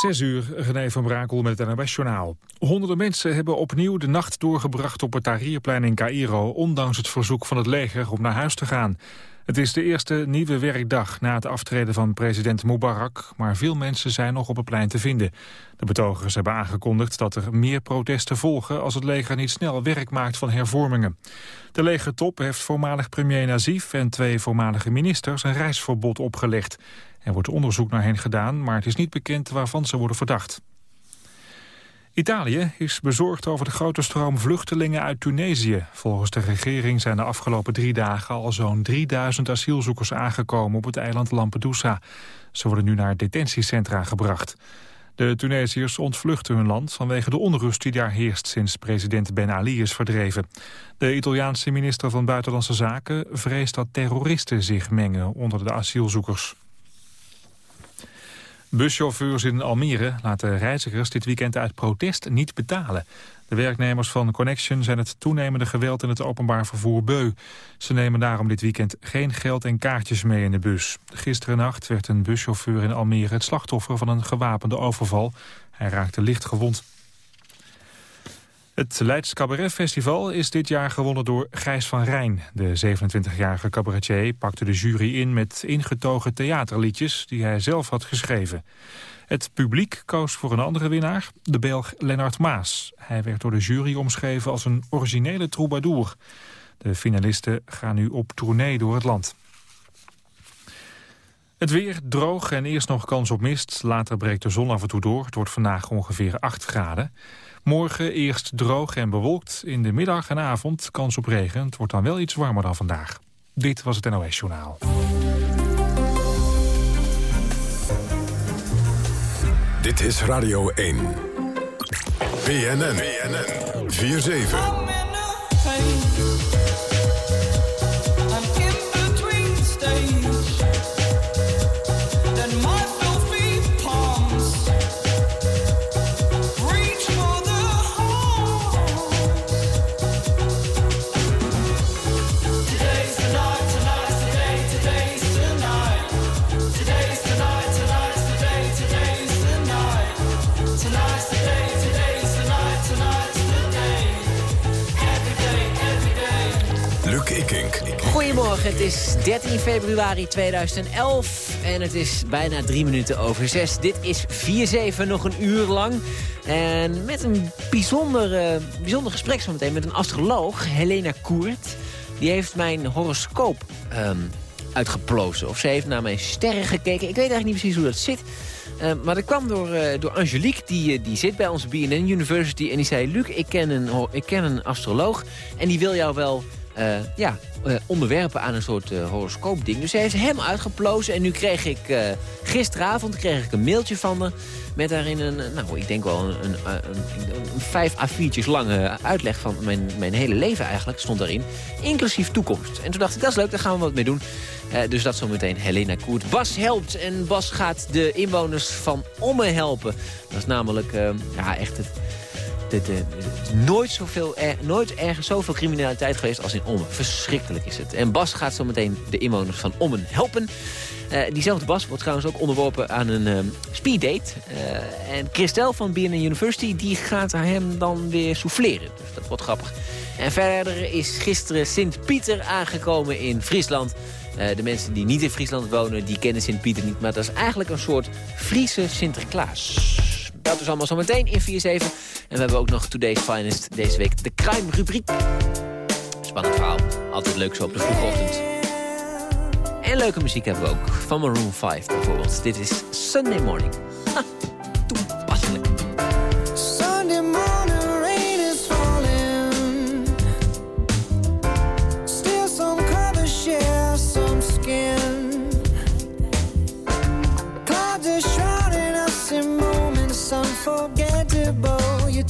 Zes uur, René van Brakel met het NOS-journaal. Honderden mensen hebben opnieuw de nacht doorgebracht op het Tahrirplein in Cairo... ondanks het verzoek van het leger om naar huis te gaan. Het is de eerste nieuwe werkdag na het aftreden van president Mubarak... maar veel mensen zijn nog op het plein te vinden. De betogers hebben aangekondigd dat er meer protesten volgen... als het leger niet snel werk maakt van hervormingen. De legertop heeft voormalig premier Nazif en twee voormalige ministers... een reisverbod opgelegd. Er wordt onderzoek naar hen gedaan, maar het is niet bekend waarvan ze worden verdacht. Italië is bezorgd over de grote stroom vluchtelingen uit Tunesië. Volgens de regering zijn de afgelopen drie dagen al zo'n 3000 asielzoekers aangekomen op het eiland Lampedusa. Ze worden nu naar detentiecentra gebracht. De Tunesiërs ontvluchten hun land vanwege de onrust die daar heerst sinds president Ben Ali is verdreven. De Italiaanse minister van Buitenlandse Zaken vreest dat terroristen zich mengen onder de asielzoekers. Buschauffeurs in Almere laten reizigers dit weekend uit protest niet betalen. De werknemers van Connection zijn het toenemende geweld in het openbaar vervoer beu. Ze nemen daarom dit weekend geen geld en kaartjes mee in de bus. Gisteren nacht werd een buschauffeur in Almere het slachtoffer van een gewapende overval. Hij raakte licht gewond. Het Leids Cabaret Festival is dit jaar gewonnen door Gijs van Rijn. De 27-jarige cabaretier pakte de jury in met ingetogen theaterliedjes... die hij zelf had geschreven. Het publiek koos voor een andere winnaar, de Belg Lennart Maas. Hij werd door de jury omschreven als een originele troubadour. De finalisten gaan nu op tournee door het land. Het weer droog en eerst nog kans op mist. Later breekt de zon af en toe door. Het wordt vandaag ongeveer 8 graden. Morgen eerst droog en bewolkt. In de middag en avond kans op regen. Het wordt dan wel iets warmer dan vandaag. Dit was het NOS Journaal. Dit is Radio 1. BNN. BNN. 4-7. Het is 13 februari 2011 en het is bijna drie minuten over zes. Dit is 4-7, nog een uur lang. En met een bijzonder, uh, bijzonder gesprek zometeen met een astroloog, Helena Koert. Die heeft mijn horoscoop um, uitgeplozen. Of ze heeft naar mijn sterren gekeken. Ik weet eigenlijk niet precies hoe dat zit. Uh, maar dat kwam door, uh, door Angelique, die, uh, die zit bij onze BNN University. En die zei, Luc, ik ken, een, ik ken een astroloog en die wil jou wel uh, ja, uh, onderwerpen aan een soort uh, horoscoopding. Dus hij heeft hem uitgeplozen. En nu kreeg ik gisteravond kreeg ik een mailtje van me... met daarin een, nou, ik denk wel een, een, een, een vijf A4'tjes lange uitleg van mijn, mijn hele leven eigenlijk. Stond daarin, inclusief toekomst. En toen dacht ik, dat is leuk, daar gaan we wat mee doen. dus dat zometeen Helena Koert. Bas helpt en Bas gaat de inwoners van Omme helpen. Dat is namelijk ja, echt het dit, uh, nooit, zoveel, er, nooit ergens zoveel criminaliteit geweest als in Ommen. Verschrikkelijk is het. En Bas gaat zo meteen de inwoners van Ommen helpen. Uh, diezelfde Bas wordt trouwens ook onderworpen aan een uh, speeddate. Uh, en Christel van BNN University die gaat hem dan weer souffleren. Dus dat wordt grappig. En verder is gisteren Sint-Pieter aangekomen in Friesland. de mensen die niet in Friesland wonen, die kennen Sint-Pieter niet. Maar dat is eigenlijk een soort Friese Sinterklaas. Dat is allemaal zo meteen in 4-7. En we hebben ook nog Today's Finest deze week. De crime-rubriek. Spannend verhaal. Altijd leuk zo op de vroege ochtend. En leuke muziek hebben we ook. Van Maroon 5 bijvoorbeeld. Dit is Sunday Morning.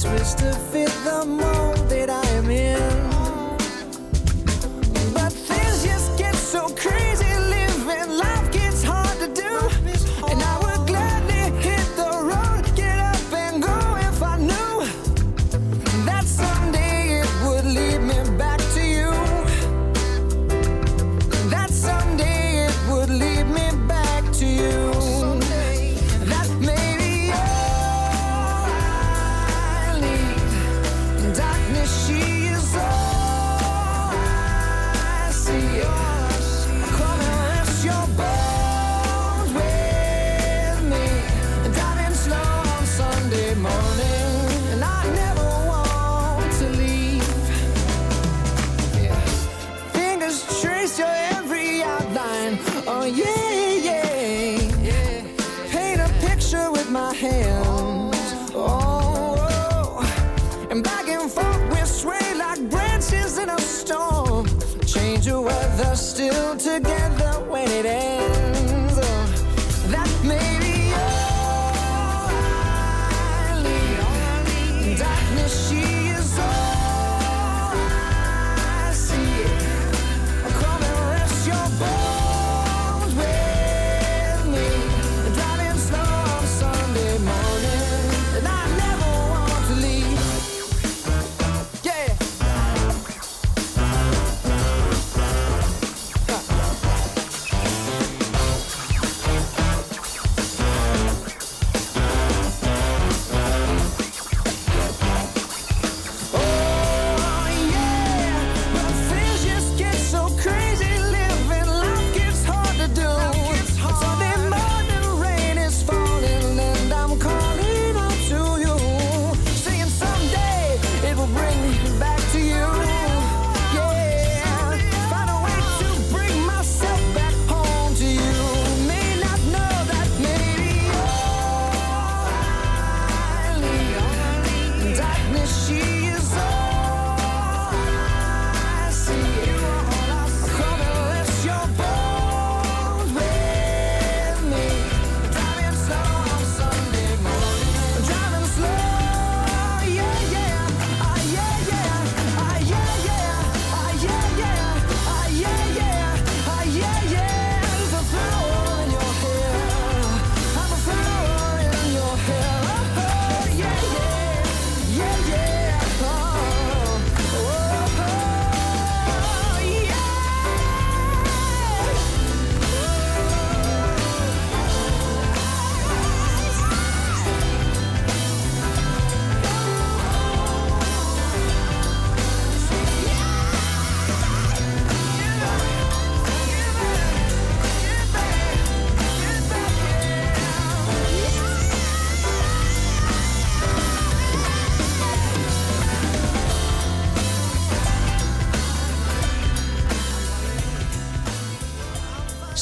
Twist to fit the mold The weather, still together when it ends.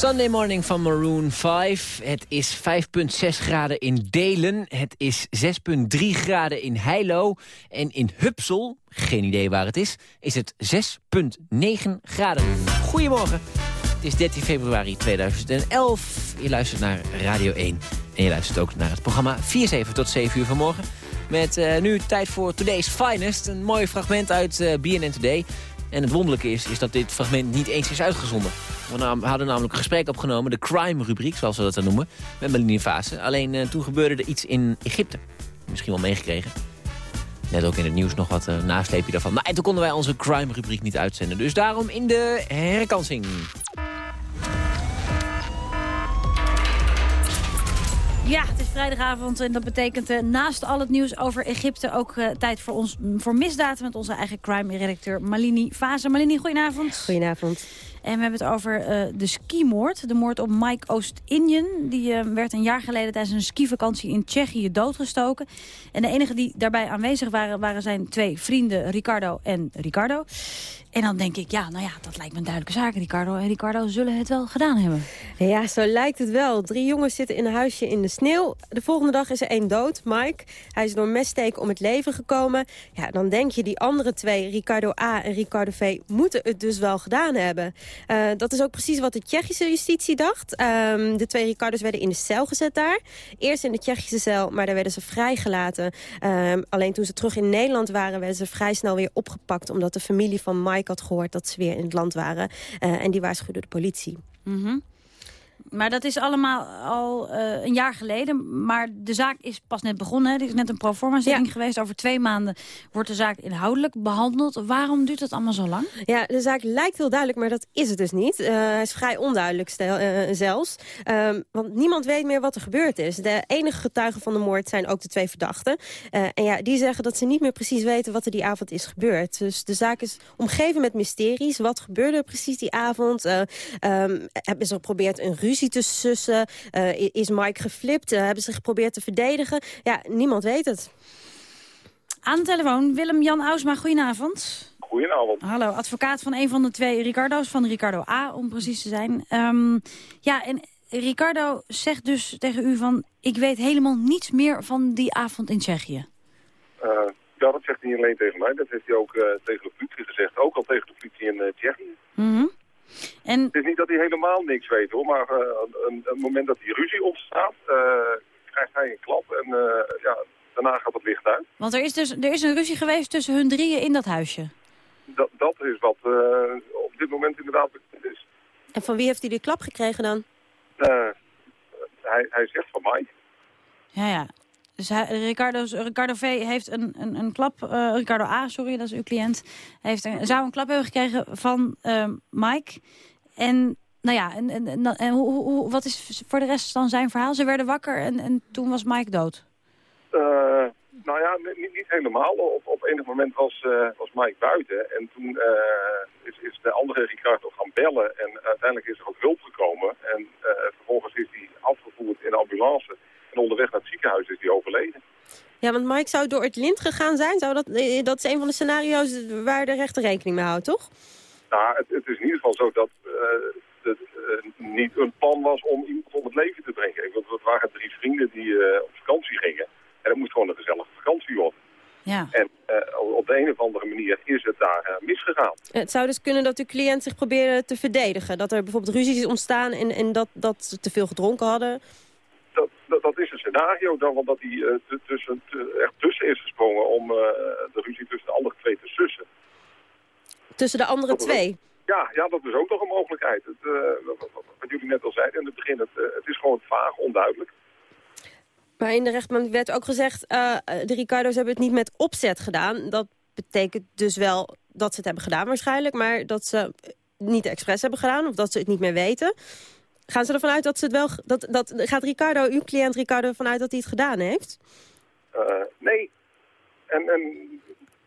Sunday Morning van Maroon 5. Het is 5,6 graden in Delen. Het is 6,3 graden in Heilo. En in Hupsel, geen idee waar het is, is het 6,9 graden. Goedemorgen. Het is 13 februari 2011. Je luistert naar Radio 1. En je luistert ook naar het programma 4-7 tot 7 uur vanmorgen. Met eh, nu tijd voor Today's Finest. Een mooi fragment uit eh, BNN Today. En het wonderlijke is, is dat dit fragment niet eens is uitgezonden. We hadden namelijk een gesprek opgenomen, de crime-rubriek, zoals we dat dan noemen, met Melanie Fase. Alleen eh, toen gebeurde er iets in Egypte. Misschien wel meegekregen. Net ook in het nieuws nog wat uh, nasleepje daarvan. Maar en toen konden wij onze crime-rubriek niet uitzenden. Dus daarom in de herkansing. Ja, het is vrijdagavond en dat betekent eh, naast al het nieuws over Egypte... ook eh, tijd voor ons mm, voor misdaad met onze eigen crime-redacteur Malini Fase. Malini, goedenavond. Goedenavond. En we hebben het over eh, de skimoord. De moord op Mike Oost-Indian. Die werd een jaar geleden tijdens een skivakantie in Tsjechië doodgestoken. En de enige die daarbij aanwezig waren, waren zijn twee vrienden Ricardo en Ricardo. En dan denk ik, ja, nou ja, dat lijkt me een duidelijke zaak. Ricardo en Ricardo zullen het wel gedaan hebben. Ja, zo lijkt het wel. Drie jongens zitten in een huisje in de sneeuw. De volgende dag is er één dood, Mike. Hij is door messteken om het leven gekomen. Ja, dan denk je, die andere twee, Ricardo A en Ricardo V... moeten het dus wel gedaan hebben. Uh, dat is ook precies wat de Tsjechische justitie dacht. Um, de twee Ricardo's werden in de cel gezet daar. Eerst in de Tsjechische cel, maar daar werden ze vrijgelaten. Um, alleen toen ze terug in Nederland waren... werden ze vrij snel weer opgepakt... omdat de familie van Mike had gehoord dat ze weer in het land waren. Uh, en die waarschuwde de politie. Mm. Maar dat is allemaal al uh, een jaar geleden. Maar de zaak is pas net begonnen. Er is net een proforma-zitting ja. geweest. Over twee maanden wordt de zaak inhoudelijk behandeld. Waarom duurt het allemaal zo lang? Ja, de zaak lijkt heel duidelijk, maar dat is het dus niet. Uh, hij is vrij onduidelijk stel, uh, zelfs. Um, want niemand weet meer wat er gebeurd is. De enige getuigen van de moord zijn ook de twee verdachten. en ja, die zeggen dat ze niet meer precies weten wat er die avond is gebeurd. Dus de zaak is omgeven met mysteries. Wat gebeurde er precies die avond? Um, hebben ze geprobeerd een ruzie te sussen? Uh, is Mike geflipt? Uh, hebben ze geprobeerd te verdedigen? Ja, niemand weet het. Aan de telefoon Willem-Jan Ausma, goedenavond. Goedenavond. Hallo, advocaat van een van de twee Ricardo's, van Ricardo A, om precies te zijn. Um, ja, en Ricardo zegt dus tegen u van... ik weet helemaal niets meer van die avond in Tsjechië. Eh, ja, dat zegt hij niet alleen tegen mij. Dat heeft hij ook eh, tegen de politie gezegd. Ook al tegen de politie in eh, Tsjechië. Mhm. En Het is niet dat hij helemaal niks weet hoor. Maar eh, een, een moment dat die ruzie ontstaat, eh, krijgt hij een klap. En eh, ja, daarna gaat het licht uit. Want er is dus er is een ruzie geweest tussen hun drieën in dat huisje. Dat, dat is wat eh, op dit moment inderdaad bekend is. En van wie heeft hij die klap gekregen dan? Eh, hij, hij zegt van mij. Ja, ja. Dus Ricardo, Ricardo V heeft een, een, een klap, eh, Ricardo A, sorry, dat is uw cliënt, heeft een, zou een klap hebben gekregen van ehm, Mike. En, nou ja, en, en, en, hoe, hoe- wat is voor de rest dan zijn verhaal? Ze werden wakker en, en toen was Mike dood. Eh, nou ja, ni- niet, helemaal. Op, op enig moment was, eh, was Mike buiten. En toen is, is de andere Ricardo gaan bellen. En uiteindelijk is er ook hulp gekomen. En vervolgens is hij afgevoerd in de ambulance. En onderweg naar het ziekenhuis is hij overleden. Ja, want Mike zou door het lint gegaan zijn. Zou dat, eh, dat is een van de scenario's waar de rechter rekening mee houdt, toch? Nou, het, het is in ieder geval zo dat eh, het eh, niet een plan was om iemand om het leven te brengen. Ik bedoel, het waren drie vrienden die eh, op vakantie gingen. En het moest gewoon een gezellige vakantie worden. Ja. En eh, op de een of andere manier is het daar eh, misgegaan. Het zou dus kunnen dat uw cliënt zich probeerde te verdedigen. Dat er bijvoorbeeld ruzies is ontstaan en, en dat, dat ze te veel gedronken hadden. Dat, dat, is een scenario dan, want dat hij t- tussen, echt tussen is gesprongen om eh, de ruzie tussen de andere twee te sussen. Tussen de andere Dat twee. Ja, ja, dat is ook nog een mogelijkheid. Het, eh, wat, jullie net al zeiden in het begin, het, eh, het is gewoon vaag, onduidelijk. Maar in de rechtbank werd ook gezegd... de Ricardo's hebben het niet met opzet gedaan. Dat betekent dus wel dat ze het hebben gedaan waarschijnlijk... maar dat ze niet expres hebben gedaan of dat ze het niet meer weten. Gaan ze ervan uit dat ze het wel... Dat, dat, gaat Ricardo, uw cliënt Ricardo, ervan uit dat hij het gedaan heeft? Eh, nee. En, en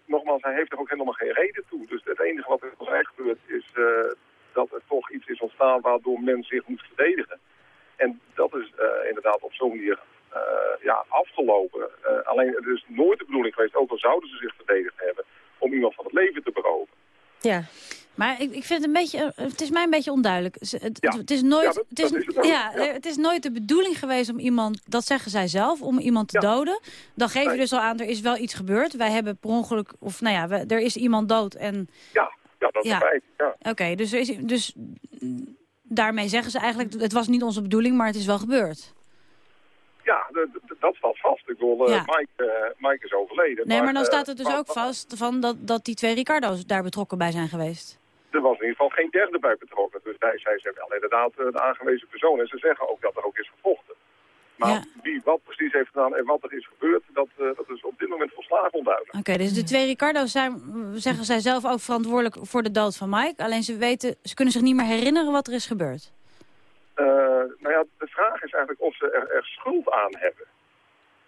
nogmaals, hij heeft er ook helemaal geen reden toe. Dus het enige wat er mij gebeurt is eh, dat er toch iets is ontstaan waardoor men zich moet verdedigen. En dat is eh, inderdaad op zo'n manier ja, afgelopen. Alleen het is nooit de bedoeling geweest, ook al zouden ze zich verdedigd hebben, om iemand van het leven te beroven. Ja. Maar ik, ik vind het een beetje, het is mij een beetje onduidelijk. Het, Ja. het, het is nooit, Ja, dat- het is, dat is het ook. ja, Ja. het is nooit de bedoeling geweest om iemand, dat zeggen zij zelf, om iemand te doden. Dan geef je dus al aan, er is wel iets gebeurd. Wij hebben per ongeluk, of nou ja, we- er is iemand dood en Ja, ja dat is Ja. feit. Oké, dus, er is, dus mm, daarmee zeggen ze eigenlijk, het was niet onze bedoeling, maar het is wel gebeurd. Ja, dat staat vast. Ik bedoel, eh, Ja. Mike, eh, Mike is overleden. Nee, maar dan eh, staat het dus maar- ook vast van dat, dat die twee Ricardo's daar betrokken bij zijn geweest. Er was in ieder geval geen derde bij betrokken. Dus zij, zij zijn wel inderdaad eh, de aangewezen persoon. En ze zeggen ook dat er ook is gevochten. Maar Ja. wie wat precies heeft gedaan en wat er is gebeurd, dat, eh, dat is op dit moment volslagen onduidelijk. Oké, dus de twee Ricardo's zijn, zeggen zij zelf ook verantwoordelijk voor de dood van Mike. Alleen ze weten, ze kunnen zich niet meer herinneren wat er is gebeurd. Eh, nou ja, de vraag is eigenlijk of ze er, er schuld aan hebben.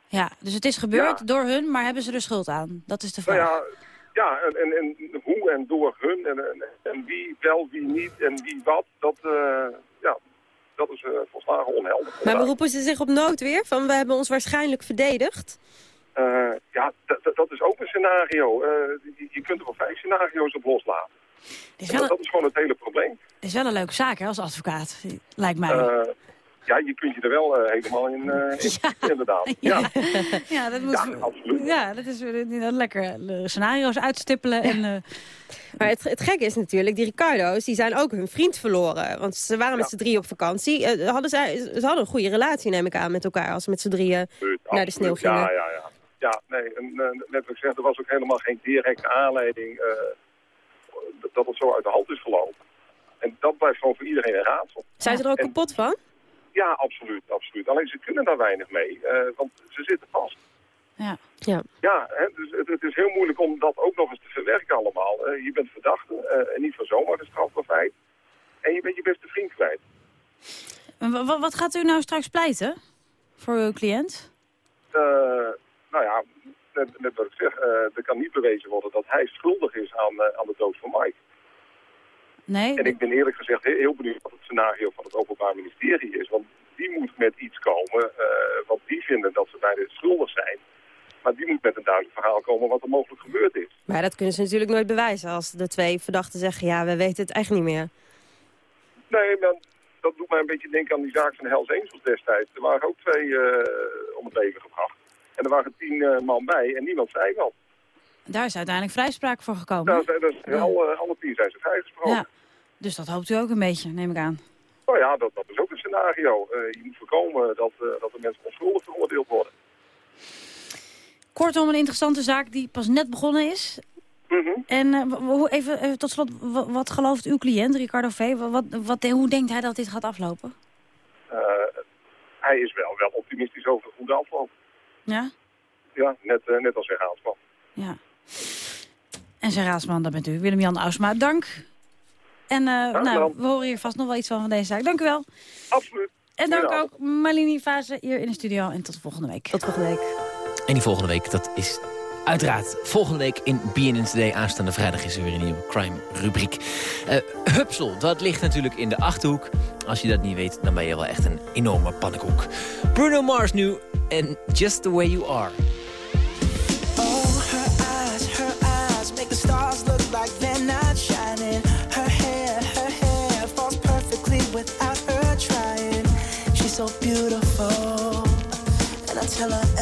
Ja, dus het is gebeurd Ja. door hun, maar hebben ze er schuld aan? Dat is de Nou vraag. ja, ja en, en, en hoe en door hun en, en, en wie wel, wie niet en wie wat, dat, eh, ja, dat is eh, volslagen onhelder. Maar beroepen ze zich op noodweer? Van we hebben ons waarschijnlijk verdedigd. Eh, ja, dat is ook een scenario. Je, je kunt er wel vijf scenario's op loslaten. Is Dat, wel, dat is gewoon het hele probleem. het is wel een leuke zaak hè, als advocaat, lijkt mij. Ja, je kunt je er wel eh, helemaal in, eh, in- inderdaad. Ja. ja, dat moet, Ja, absoluut. ja, dat is eh, dat lekker scenario's uitstippelen. En, eh, Maar het, het gekke is natuurlijk, die Ricardo's die zijn ook hun vriend verloren. Want ze waren met z'n drieën op vakantie. Eh, hadden ze hadden een goede relatie, neem ik aan, met elkaar. Als ze met z'n drieën Absoluut, naar de sneeuw gingen. Ja, ja, ja. Ja, nee, en, net wat ik zeg, er was ook helemaal geen directe aanleiding eh, dat- dat het zo uit de hand is gelopen. En dat blijft gewoon voor iedereen een raadsel. Zijn ze er ook En- kapot van? Ja, absoluut, absoluut. Alleen ze kunnen daar weinig mee, eh, want ze zitten vast. ja. Ja. Ja, hè, dus het, het is heel moeilijk om dat ook nog eens te verwerken allemaal. Je bent verdachte eh, en niet van zomaar een strafbaar feit. En je bent je beste vriend kwijt. En wat gaat u nou straks pleiten voor uw cliënt? Eh, nou ja, net, net wat ik zeg, eh, er kan niet bewezen worden dat hij schuldig is aan, aan de dood van Mike. Nee? En ik ben eerlijk gezegd heel, benieuwd wat het scenario van het Openbaar Ministerie is. Want die moet met iets komen, eh, want die vinden dat ze beide schuldig zijn. Maar die moet met een duidelijk verhaal komen wat er mogelijk gebeurd is. Maar dat kunnen ze natuurlijk nooit bewijzen. Als de twee verdachten zeggen, ja, we weten het echt niet meer. Nee, maar dat doet mij een beetje denken aan die zaak van Hells Angels destijds. Er waren ook twee eh, om het leven gebracht. En er waren tien eh, man bij en niemand zei wat. Daar is uiteindelijk vrijspraak voor gekomen. Nou, dat is, Ja. alle, alle tien zijn ze vrijgesproken. ja. Dus dat hoopt u ook een beetje, neem ik aan. Nou ja, dat, dat is ook een scenario. Eh, je moet voorkomen dat, eh, dat de mensen onschuldig veroordeeld worden. Kortom, een interessante zaak die pas net begonnen is. Mhm. En hoe- even, even tot slot, wat gelooft uw cliënt, Ricardo V? Wat, wat, hoe denkt hij dat dit gaat aflopen? Hij is wel, wel optimistisch over hoe de afloop. Ja? Ja, net, net als zijn raadsman. Ja. En zijn raadsman, dat bent u, Willem-Jan Ausma. Dank. En eh, nou, we horen hier vast nog wel iets van van deze zaak. Dank u wel. Absoluut. En dank Goedenavond. ook Marlini Fase hier in de studio. En tot volgende week. Tot volgende week. En die volgende week, dat is uiteraard volgende week in BNN Today. Aanstaande vrijdag is er weer een nieuwe crime-rubriek. Eh Hupsel, dat ligt natuurlijk in de Achterhoek. Als je dat niet weet, dan ben je wel echt een enorme pannenkoek. Bruno Mars nu en Just The Way You Are. So beautiful, and I tell her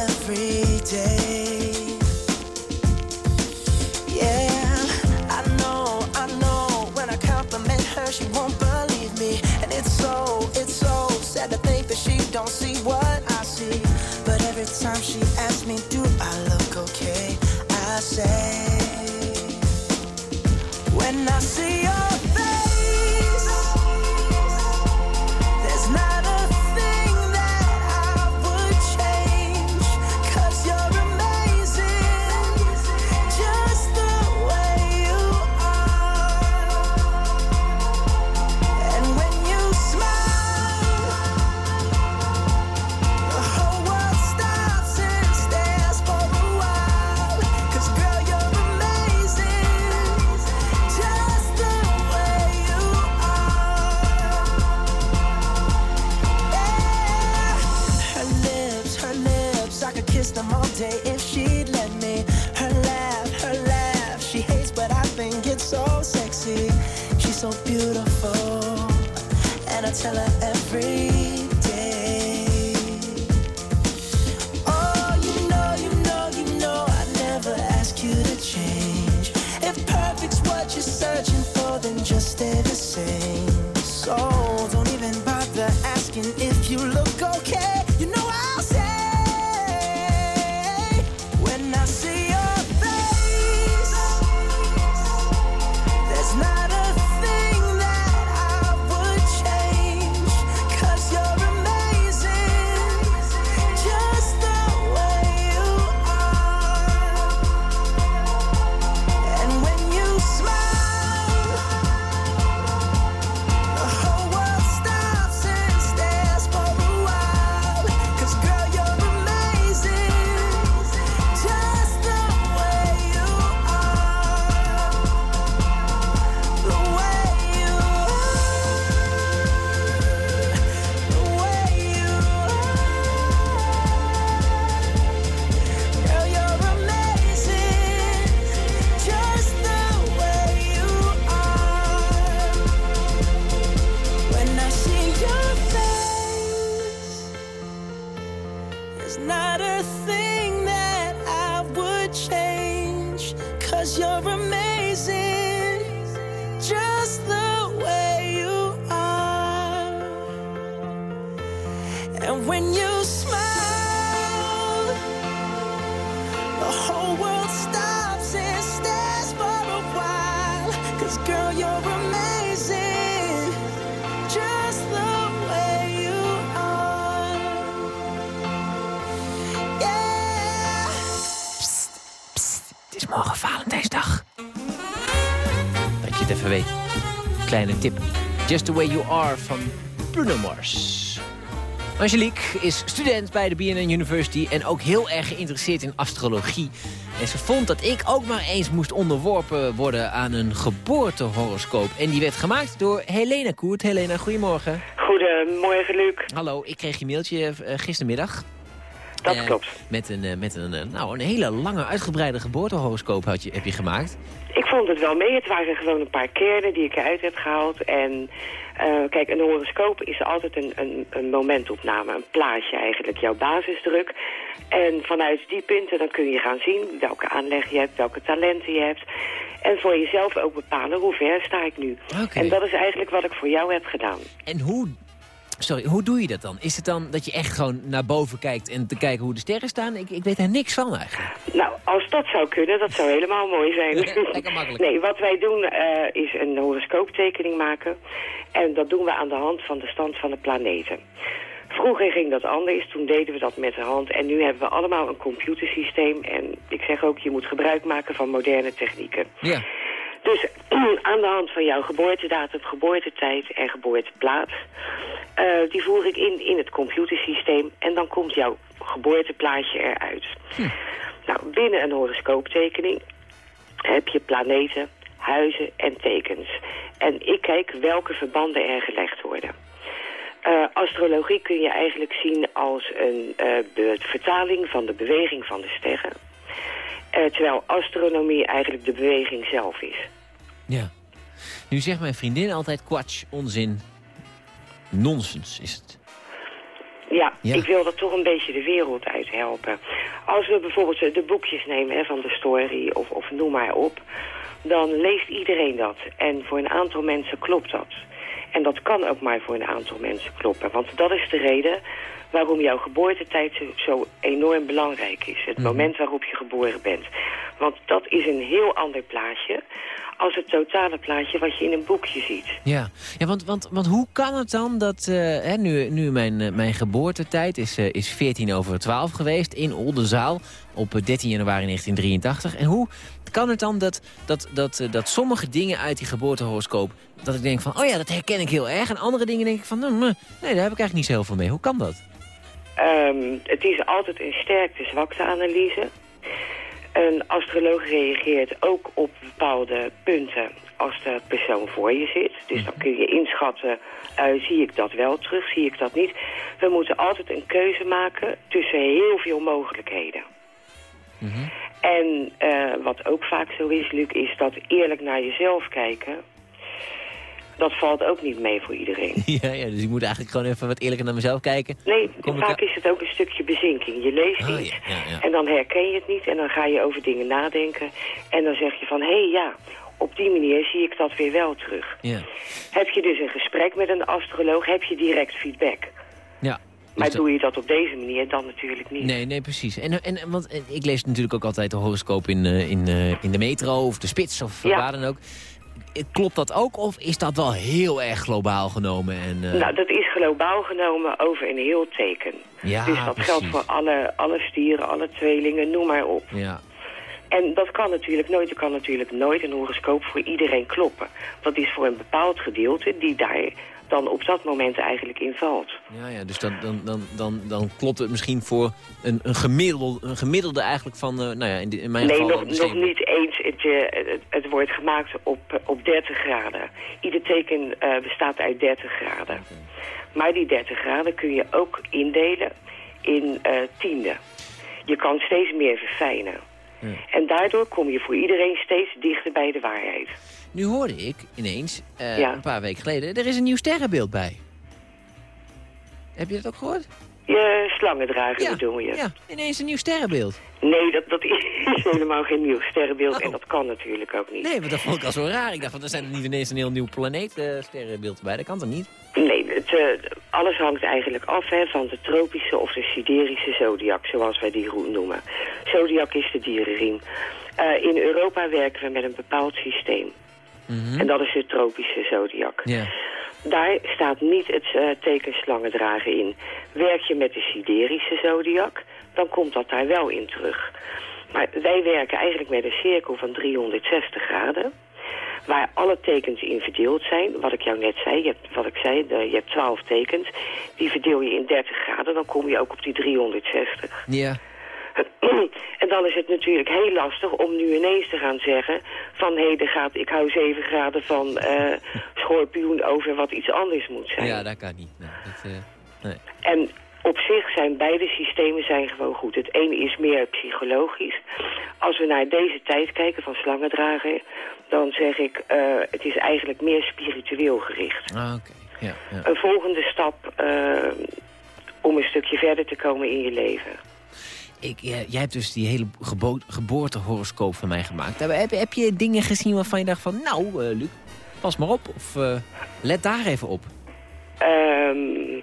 Just the way you are van Bruno Mars. Angelique is student bij de BNN University en ook heel erg geïnteresseerd in astrologie. En ze vond dat ik ook maar eens moest onderworpen worden aan een geboortehoroscoop. En die werd gemaakt door Helena Koert. Helena, goedemorgen. Goedemorgen, Luc. Hallo, ik kreeg je mailtje eh, gistermiddag. Dat Eh, klopt. Met een, eh, met een, eh, nou, een hele lange, uitgebreide geboortehoroscoop had je, heb je gemaakt. Ik vond het wel mee. Het waren gewoon een paar kernen die ik eruit heb gehaald. En kijk, een horoscoop is altijd een, een, een momentopname. Een plaatje eigenlijk, jouw basisdruk. En vanuit die punten dan kun je gaan zien welke aanleg je hebt, welke talenten je hebt. En voor jezelf ook bepalen hoe ver sta ik nu. Oké. En dat is eigenlijk wat ik voor jou heb gedaan. En hoe, sorry, hoe doe je dat dan? Is het dan dat je echt gewoon naar boven kijkt en te kijken hoe de sterren staan? Ik, ik weet er niks van eigenlijk. Nou, als dat zou kunnen, dat zou helemaal mooi zijn. Lekker makkelijk. Nee, wat wij doen eh, is een horoscooptekening maken. En dat doen we aan de hand van de stand van de planeten. Vroeger ging dat anders, toen deden we dat met de hand. En nu hebben we allemaal een computersysteem. En ik zeg ook, je moet gebruik maken van moderne technieken. Ja. Dus aan de hand van jouw geboortedatum, geboortetijd en geboorteplaats... eh, die voer ik in in het computersysteem en dan komt jouw geboorteplaatje eruit. Nou, binnen een horoscooptekening heb je planeten, huizen en tekens. En ik kijk welke verbanden er gelegd worden. Eh, astrologie kun je eigenlijk zien als een eh, vertaling van de beweging van de sterren. Eh, terwijl astronomie eigenlijk de beweging zelf is. ja. Nu zegt mijn vriendin altijd kwatsch, onzin, nonsens is het. Ja, Ja. ik wil er toch een beetje de wereld uit helpen. Als we bijvoorbeeld de boekjes nemen hè, van de story of, of noem maar op... dan leest iedereen dat. En voor een aantal mensen klopt dat. En dat kan ook maar voor een aantal mensen kloppen. Want dat is de reden waarom jouw geboortetijd zo, enorm belangrijk is. Het moment waarop je geboren bent. Want dat is een heel ander plaatje als het totale plaatje wat je in een boekje ziet. Ja, ja want, want, want hoe kan het dan dat... eh, hè, nu nu mijn, eh, mijn geboortetijd is, eh, is 14 over 12 geweest in Oldenzaal op eh, 13 januari 1983. En hoe kan het dan dat, dat, dat, dat sommige dingen uit die geboortehoroscoop... dat ik denk van, oh ja, dat herken ik heel erg. En andere dingen denk ik van, nou, nee, daar heb ik eigenlijk niet zo heel veel mee. Hoe kan dat? Ehm, het is altijd een sterkte-zwakte-analyse. Een astroloog reageert ook op bepaalde punten als de persoon voor je zit. Dus dan kun je inschatten, eh, zie ik dat wel terug, zie ik dat niet. We moeten altijd een keuze maken tussen heel veel mogelijkheden. En eh, wat ook vaak zo is, Luc, is dat eerlijk naar jezelf kijken... dat valt ook niet mee voor iedereen. ja, ja, dus ik moet eigenlijk gewoon even wat eerlijker naar mezelf kijken. Nee, Kom vaak is het ook een stukje bezinking. Je leest iets ja, ja, ja. en dan herken je het niet en dan ga je over dingen nadenken. En dan zeg je van, hé hey, ja, op die manier zie ik dat weer wel terug. Ja, Heb je dus een gesprek met een astroloog, heb je direct feedback. ja. Maar Dus doe je dat op deze manier, dan natuurlijk niet. Nee, nee, precies. En, en, want eh, ik lees natuurlijk ook altijd de horoscoop in, eh, in, eh, in de metro of de spits of Ja. waar dan ook. Klopt dat ook of is dat wel heel erg globaal genomen? En, eh, Nou, dat is globaal genomen over een heel teken. ja, dus dat precies. geldt voor alle, alle stieren, alle tweelingen, noem maar op. Ja, En dat kan natuurlijk nooit, er kan natuurlijk nooit een horoscoop voor iedereen kloppen. Dat is voor een bepaald gedeelte die daar dan op dat moment eigenlijk in valt. ja, ja dus dan, dan, dan, dan, dan klopt het misschien voor een, een, gemiddelde, een gemiddelde eigenlijk van, eh, nou ja, in, in mijn nee, geval... nog, de nog zeven. niet eens. Het, eh, het, het wordt gemaakt op, op 30 graden. Ieder teken eh, bestaat uit 30 graden. Maar die 30 graden kun je ook indelen in eh tienden. Je kan steeds meer verfijnen. En daardoor kom je voor iedereen steeds dichter bij de waarheid. Nu hoorde ik ineens, eh, Ja. een paar weken geleden, er is een nieuw sterrenbeeld bij. Heb je dat ook gehoord? Je slangendrager bedoel je? ja, ineens een nieuw sterrenbeeld. Nee, dat, dat is helemaal geen nieuw sterrenbeeld. Oh. En dat kan natuurlijk ook niet. Nee, maar dat vond ik al zo raar. Ik dacht, van, er zijn er niet ineens een heel nieuw planeet eh, sterrenbeeld bij. Dat kan toch niet? Nee, het, eh, alles hangt eigenlijk af hè, van de tropische of de siderische zodiac, zoals wij die roe- noemen. Zodiac is de dierenriem. Eh, in Europa werken we met een bepaald systeem. En dat is de tropische zodiac. Daar staat niet het eh, teken slangendragen in. Werk je met de siderische zodiac, dan komt dat daar wel in terug. Maar wij werken eigenlijk met een cirkel van 360 graden. Waar alle tekens in verdeeld zijn. Wat ik jou net zei, je hebt, wat ik zei, de- je hebt 12 tekens. Die verdeel je in 30 graden, dan kom je ook op die 360. Ja. En dan is het natuurlijk heel lastig om nu ineens te gaan zeggen... van hé, hey, gaat, ik hou 7 graden van eh schorpioen over wat iets anders moet zijn. Ja, dat kan niet. Nee, dat, eh, nee. En op zich zijn beide systemen zijn gewoon goed. Het ene is meer psychologisch. Als we naar deze tijd kijken van slangendragen... dan zeg ik, eh, het is eigenlijk meer spiritueel gericht. Ah, oké. Ja, ja. Een volgende stap om een stukje verder te komen in je leven. Ik, eh, jij hebt dus die hele gebo geboortehoroscoop van mij gemaakt. Heb, heb, heb je dingen gezien waarvan je dacht van... nou, eh, Luc, pas maar op. Of eh, let daar even op. Ehm,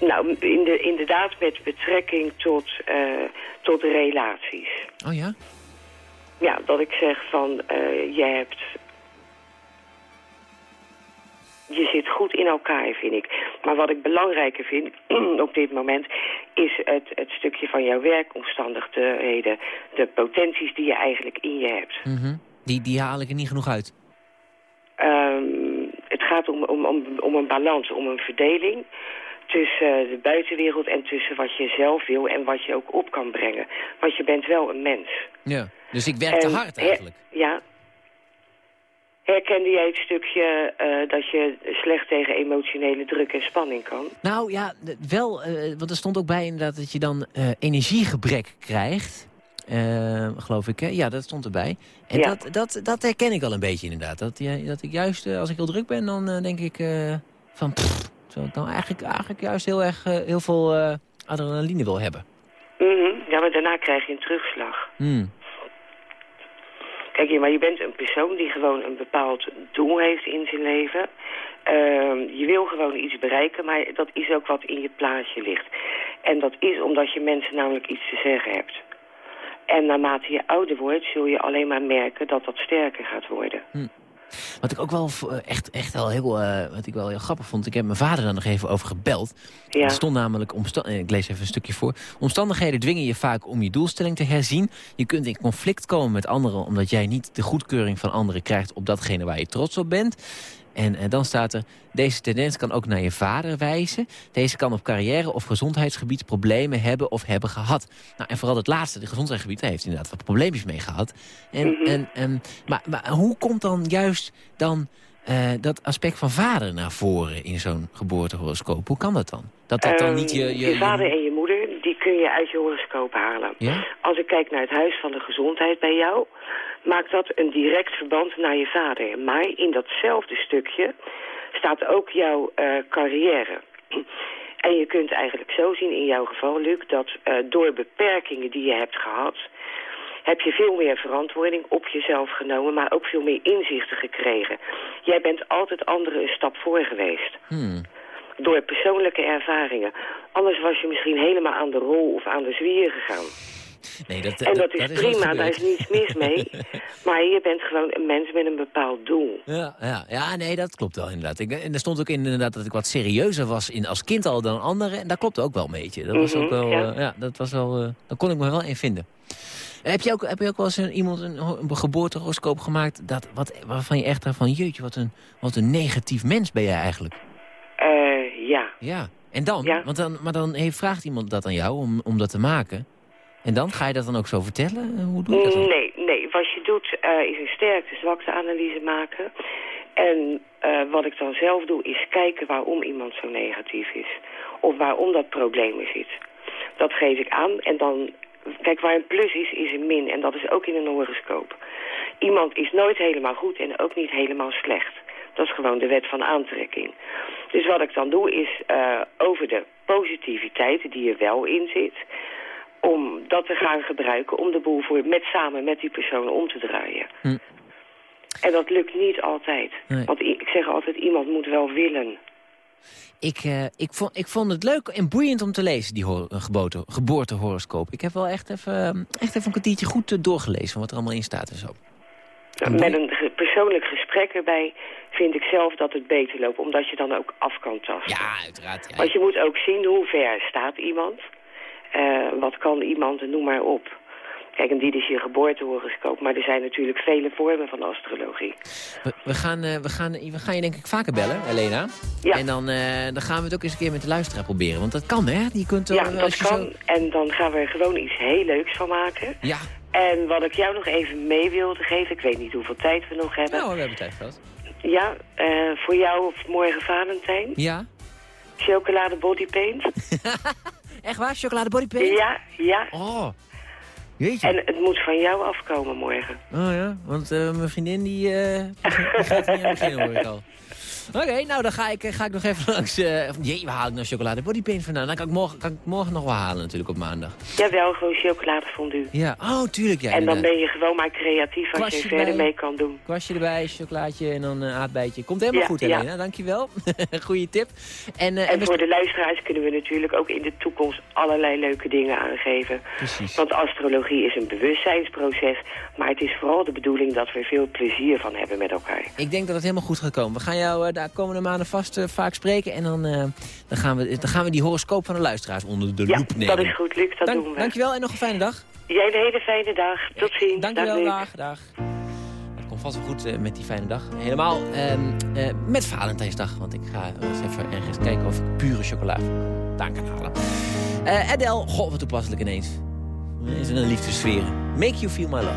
nou, in de, inderdaad met betrekking tot, eh, tot relaties. Oh ja? Ja, dat ik zeg van, eh, je hebt... Je zit goed in elkaar, vind ik. Maar wat ik belangrijker vind op dit moment... is het, het stukje van jouw werkomstandigheden. De potenties die je eigenlijk in je hebt. Mhm. die, die haal ik er niet genoeg uit. Ehm, het gaat om, om, om, om een balans, om een verdeling tussen de buitenwereld en tussen wat je zelf wil en wat je ook op kan brengen. Want je bent wel een mens. Ja. Dus ik werk te En hard eigenlijk. ja. Herkende jij het stukje eh, dat je slecht tegen emotionele druk en spanning kan? Nou ja, wel, eh, want er stond ook bij inderdaad dat je dan eh, energiegebrek krijgt. Geloof ik, hè? Ja, dat stond erbij. En Ja. dat, dat, dat herken ik al een beetje inderdaad. Dat, dat ik juist, als ik heel druk ben, dan denk ik van... Pff, terwijl ik dan eigenlijk, eigenlijk juist heel erg heel veel adrenaline wil hebben. Mhm. Ja, maar daarna krijg je een terugslag. Hmm. Kijk, maar je bent een persoon die gewoon een bepaald doel heeft in zijn leven. Ehm, je wil gewoon iets bereiken, maar dat is ook wat in je plaatje ligt. En dat is omdat je mensen namelijk iets te zeggen hebt. En naarmate je ouder wordt, zul je alleen maar merken dat dat sterker gaat worden. Wat ik ook wel eh, echt, echt wel heel, eh, wat ik wel heel grappig vond. Ik heb mijn vader daar nog even over gebeld. Ja. Er stond namelijk, eh, ik lees even een stukje voor. Omstandigheden dwingen je vaak om je doelstelling te herzien. Je kunt in conflict komen met anderen omdat jij niet de goedkeuring van anderen krijgt op datgene waar je trots op bent. En eh, dan staat er, deze tendens kan ook naar je vader wijzen. Deze kan op carrière of gezondheidsgebied problemen hebben of hebben gehad. Nou, en vooral het laatste, de gezondheidsgebied, daar heeft inderdaad wat probleempjes mee gehad. En, Mhm. en, en, maar, maar hoe komt dan juist dan eh, dat aspect van vader naar voren in zo'n geboortehoroscoop? Hoe kan dat dan? Dat dat dan niet je... Ehm, je, je vader en je moeder, die kun je uit je horoscoop halen. Ja? Als ik kijk naar het huis van de gezondheid bij jou, maakt dat een direct verband naar je vader. Maar in datzelfde stukje staat ook jouw eh, carrière. En je kunt eigenlijk zo zien in jouw geval, Luc, dat eh, door beperkingen die je hebt gehad, heb je veel meer verantwoording op jezelf genomen, maar ook veel meer inzichten gekregen. Jij bent altijd anderen een stap voor geweest Hmm. door persoonlijke ervaringen. Anders was je misschien helemaal aan de rol of aan de zwier gegaan. Nee, dat, en dat is prima, daar is niets mis mee. maar je bent gewoon een mens met een bepaald doel. Ja, ja, ja, nee, dat klopt wel inderdaad. Ik, en er stond ook in inderdaad dat ik wat serieuzer was in, als kind al dan anderen. En dat klopt ook wel een beetje. Dat was Mhm, ook wel, ja. eh, ja, dat was wel, eh, daar kon ik me wel in vinden. En heb je ook, heb je ook wel eens een, iemand een, een geboortehoroscoop gemaakt dat, wat, waarvan je echt dacht van jeetje, wat een, wat een negatief mens ben jij eigenlijk? Eh, ja. Ja. En dan? Ja. Want dan maar dan heeft, vraagt iemand dat aan jou om, om dat te maken. En dan ga je dat dan ook zo vertellen? Eh, Hoe doe je dat? Nee, nee. Wat je doet eh, is een sterkte-zwakte-analyse maken. En eh, wat ik dan zelf doe is kijken waarom iemand zo negatief is. Of waarom dat probleem er zit. Dat geef ik aan en dan... Kijk, waar een plus is, is een min. En dat is ook in een horoscoop. Iemand is nooit helemaal goed en ook niet helemaal slecht. Dat is gewoon de wet van aantrekking. Dus wat ik dan doe is over de positiviteit die er wel in zit... om dat te gaan gebruiken om de boel voor, met, samen met die persoon om te draaien. Hm. En dat lukt niet altijd. Nee. Want ik zeg altijd, iemand moet wel willen. Ik, eh, ik, vond, ik vond het leuk en boeiend om te lezen, die eh, geboorte, geboortehoroscoop. Ik heb wel echt even, eh, echt even een kwartiertje goed doorgelezen van wat er allemaal in staat en zo. En Met een ge- persoonlijk gesprek erbij vind ik zelf dat het beter loopt. Omdat je dan ook af kan tasten. Ja, uiteraard. Ja, Want je moet ook zien hoe ver staat iemand. Eh, wat kan iemand, en noem maar op. Kijk, en dit is je geboortehoroscoop. Maar er zijn natuurlijk vele vormen van astrologie. We, we gaan, eh, we, gaan, we gaan je denk ik vaker bellen, Elena. Ja. En dan, eh, dan gaan we het ook eens een keer met de luisteraar proberen. Want dat kan, hè? Je kunt, Ja, dat kan. Zo... En dan gaan we er gewoon iets heel leuks van maken. Ja, En wat ik jou nog even mee wilde geven, ik weet niet hoeveel tijd we nog hebben. nou, we hebben tijd gehad. Ja, voor jou of morgen Valentijn. Ja? chocolade bodypaint. Echt waar? Chocolade bodypaint? Ja, ja. Oh. Jeetje. En het moet van jou afkomen morgen. Oh ja, want eh, mijn vriendin die, eh, die gaat er niet aan beginnen hoor ik al. Oké, nou dan ga ik, eh, ga ik nog even langs... eh jee, waar haal ik nou chocolade bodypaint vandaan? Dan kan ik morgen, kan ik morgen nog wel halen natuurlijk op maandag. Jawel, gewoon chocoladefondue. Ja, oh tuurlijk ja. en dan ben je gewoon maar creatief als Kwastje je verder mee kan doen. Kwastje erbij, chocolaatje en dan een aardbeidje. Komt helemaal Ja, goed ja. Helena, dankjewel. Goeie tip. En, eh, En we- voor de luisteraars kunnen we natuurlijk ook in de toekomst allerlei leuke dingen aangeven. Precies. Want astrologie is een bewustzijnsproces, maar het is vooral de bedoeling dat we veel plezier van hebben met elkaar. Ik denk dat het helemaal goed gaat komen. We gaan jou de komende maanden vast eh, vaak spreken. En dan, eh, dan, gaan we, dan gaan we die horoscoop van de luisteraars onder de Ja, loep nemen. dat is goed, Luc, dat Dank- doen we. Dankjewel en nog een fijne dag. Jij een hele fijne dag. Tot ziens. Dankjewel, dag, dag. Het komt vast wel goed eh, met die fijne dag. Helemaal ehm, eh, met Valentijnsdag. Want ik ga eens even ergens kijken of ik pure chocola daar kan halen. Adele, goh, wat toepasselijk ineens. Is een liefdessfeer. Make you feel my love.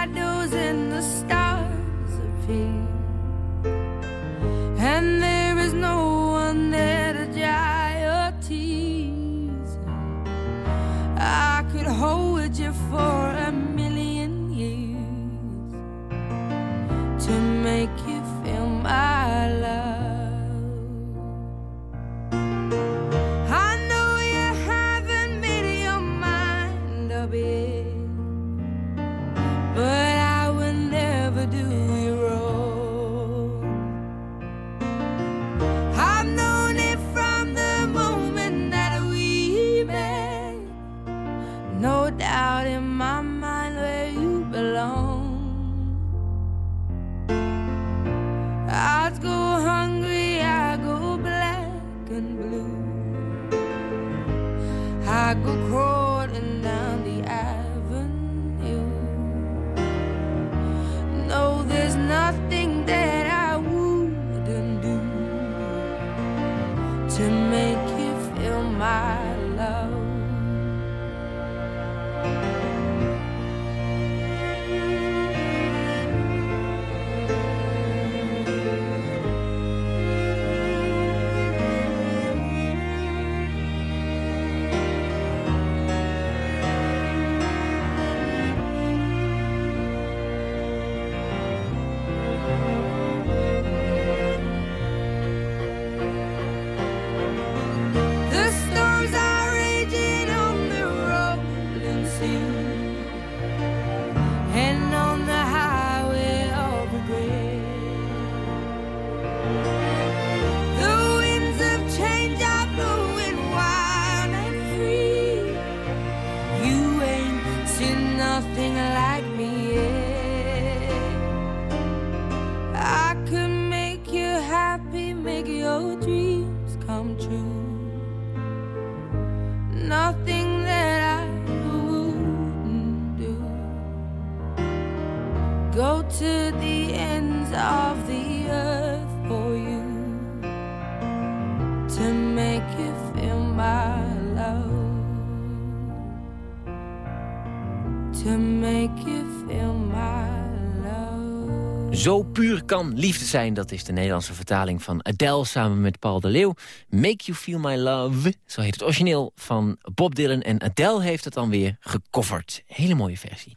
kan liefde zijn, dat is de Nederlandse vertaling van Adele samen met Paul de Leeuw. Make You Feel My Love, zo heet het origineel van Bob Dylan. En Adele heeft het dan weer gecoverd. Hele mooie versie.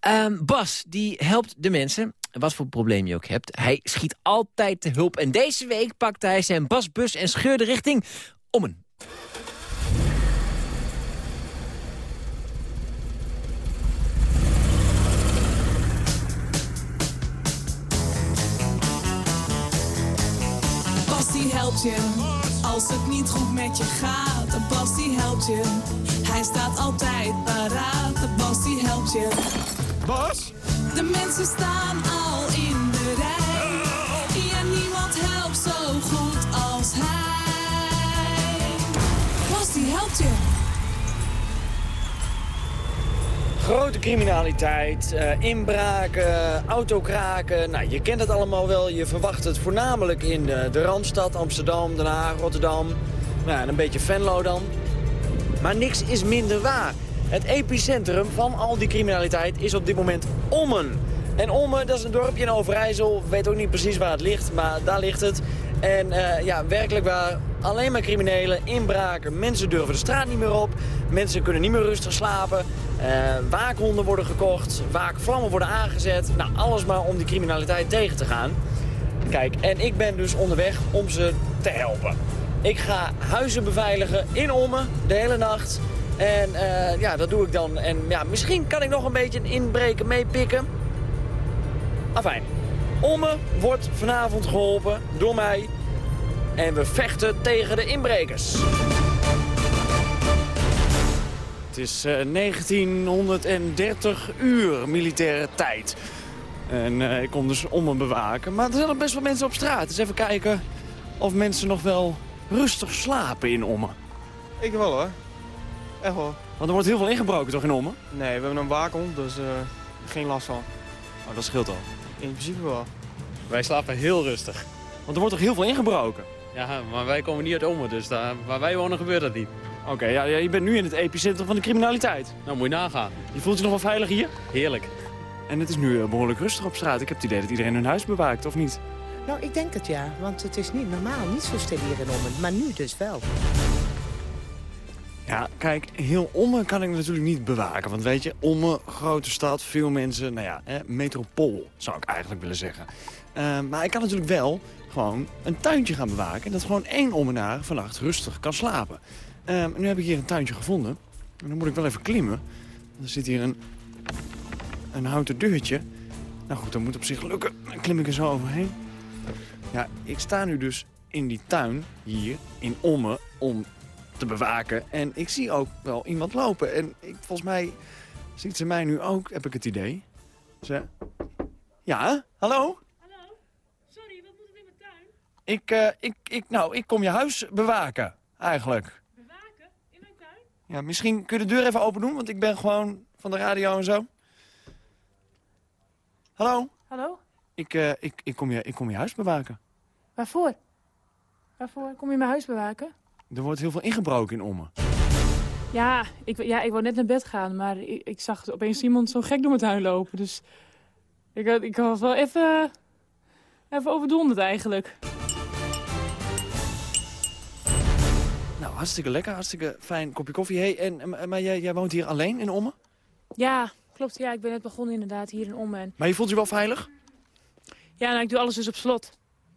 Ehm, Bas, die helpt de mensen, wat voor probleem je ook hebt. Hij schiet altijd te hulp. En deze week pakte hij zijn basbus en scheurde richting Ommen. Helpt je als het niet goed met je gaat. De Bas die helpt je, hij staat altijd paraat. De Bas die helpt je. Bas? De mensen staan al in de rij. Ja, niemand helpt zo goed als hij. Bas, die helpt je. Grote criminaliteit, eh, inbraken, autokraken. Nou, je kent het allemaal wel. Je verwacht het voornamelijk in de, de Randstad, Amsterdam, Den Haag, Rotterdam. Nou, en een beetje Venlo dan. Maar niks is minder waar. Het epicentrum van al die criminaliteit is op dit moment Ommen. En Ommen, dat is een dorpje in Overijssel. Weet ook niet precies waar het ligt, maar daar ligt het. En eh, ja, werkelijk waar, alleen maar criminelen, inbraken. Mensen durven de straat niet meer op. Mensen kunnen niet meer rustig slapen. Eh, waakhonden worden gekocht. Waakvlammen worden aangezet. Nou, alles maar om die criminaliteit tegen te gaan. Kijk, en ik ben dus onderweg om ze te helpen. Ik ga huizen beveiligen in Ommen, de hele nacht. En eh, ja, dat doe ik dan. En ja, misschien kan ik nog een beetje een inbreken meepikken. Afijn, Ommen wordt vanavond geholpen door mij. En we vechten tegen de inbrekers. Het is eh, 1930 uur militaire tijd. En eh, ik kom dus Ommen bewaken. Maar er zijn nog best wel mensen op straat. Dus even kijken of mensen nog wel rustig slapen in Ommen. Ik wel hoor. Echt wel. Want er wordt heel veel ingebroken toch in Ommen? Nee, we hebben een waakhond, dus eh, geen last van. Oh, dat scheelt al. In principe wel. Wij slapen heel rustig. Want er wordt toch heel veel ingebroken? Ja, maar wij komen niet uit Ommen, dus daar, waar wij wonen gebeurt dat niet. Oké, ja, ja, je bent nu in het epicentrum van de criminaliteit. Nou, moet je nagaan. Je voelt je nog wel veilig hier? Heerlijk. En het is nu eh, behoorlijk rustig op straat. Ik heb het idee dat iedereen hun huis bewaakt, of niet? Nou, ik denk het ja, want het is niet normaal, niet zo stil hier in Ommen. Maar nu dus wel. Ja, kijk, heel Ommen kan ik natuurlijk niet bewaken. Want weet je, Ommen, grote stad, veel mensen, nou ja, hè, metropool zou ik eigenlijk willen zeggen. Eh, maar ik kan natuurlijk wel gewoon een tuintje gaan bewaken. En dat gewoon één Ommenaar vannacht rustig kan slapen. Eh, nu heb ik hier een tuintje gevonden. En dan moet ik wel even klimmen. Er zit hier een, een houten deurtje. Nou goed, dat moet op zich lukken. Dan klim ik er zo overheen. Ja, ik sta nu dus in die tuin hier in Ommen om te bewaken. En ik zie ook wel iemand lopen. En ik, volgens mij ziet ze mij nu ook, heb ik het idee. Ze... Ja, hallo? Hallo? Sorry, wat moet er in mijn tuin? Ik, eh, ik, ik, nou, ik kom je huis bewaken, eigenlijk. Bewaken? In mijn tuin? Ja, misschien kun je de deur even open doen, want ik ben gewoon van de radio en zo. Hallo? Hallo? Ik, eh, ik, ik, kom je, ik kom je huis bewaken. Waarvoor? Waarvoor kom je mijn huis bewaken? Er wordt heel veel ingebroken in Ommen. Ja, ik, ja, ik wou net naar bed gaan, maar ik, ik zag opeens iemand zo gek door mijn tuin lopen. Dus ik, had- ik was wel even, even overdonderd eigenlijk. Hartstikke lekker, hartstikke fijn kopje koffie. Hey, en, maar jij, jij woont hier alleen in Ommen? Ja, klopt. Ja, ik ben net begonnen inderdaad hier in Ommen. Maar je voelt je wel veilig? Ja, nou, ik doe alles dus op slot.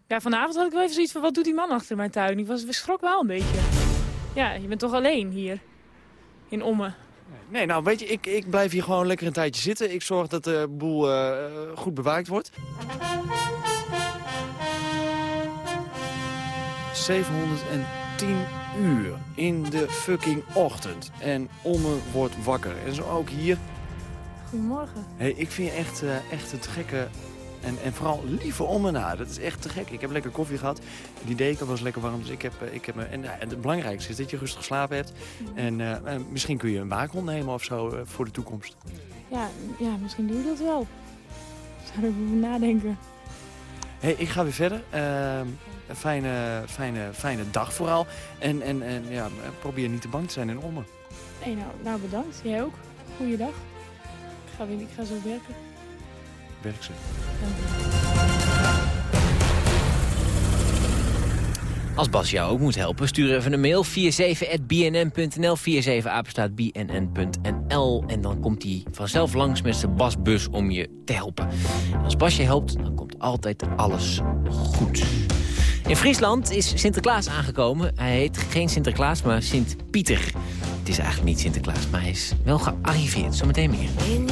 Ja, vanavond had ik wel even zoiets van, wat doet die man achter mijn tuin? Ik was ik schrok wel een beetje. Ja, je bent toch alleen hier in Ommen? Nee, nou weet je, ik, ik blijf hier gewoon lekker een tijdje zitten. Ik zorg dat de boel eh, goed bewaakt wordt. 710 uur in de fucking ochtend. En Omme wordt wakker. En zo ook hier. Goedemorgen. Hey, ik vind je echt, eh, echt een te gekke en, en vooral lieve Ommenaar. Dat is echt te gek. Ik heb lekker koffie gehad. Die deken was lekker warm. Dus ik heb, eh, ik heb me, en, ja, en het belangrijkste is dat je rustig geslapen hebt. En eh, eh, misschien kun je een waakhond nemen of zo eh, voor de toekomst. Ja, ja, misschien doe ik dat wel. Zou ik over nadenken. hey, ik ga weer verder. Ehm, een fijne, fijne, fijne dag vooral. En, en, en ja, probeer niet te bang te zijn in Ommen. Hey, nou, nou, bedankt. Jij ook. Goeiedag. Ik ga, weer, ik ga zo werken. Werk ze. Als Bas jou ook moet helpen, stuur even een mail 47.bnn.nl, 47 apenstaat bnn.nl. En dan komt hij vanzelf langs met zijn Basbus om je te helpen. En als Bas je helpt, dan komt altijd alles goed. In Friesland is Sinterklaas aangekomen. Hij heet geen Sinterklaas, maar Sint-Pieter. Het is eigenlijk niet Sinterklaas, maar hij is wel gearriveerd. Zometeen meer. In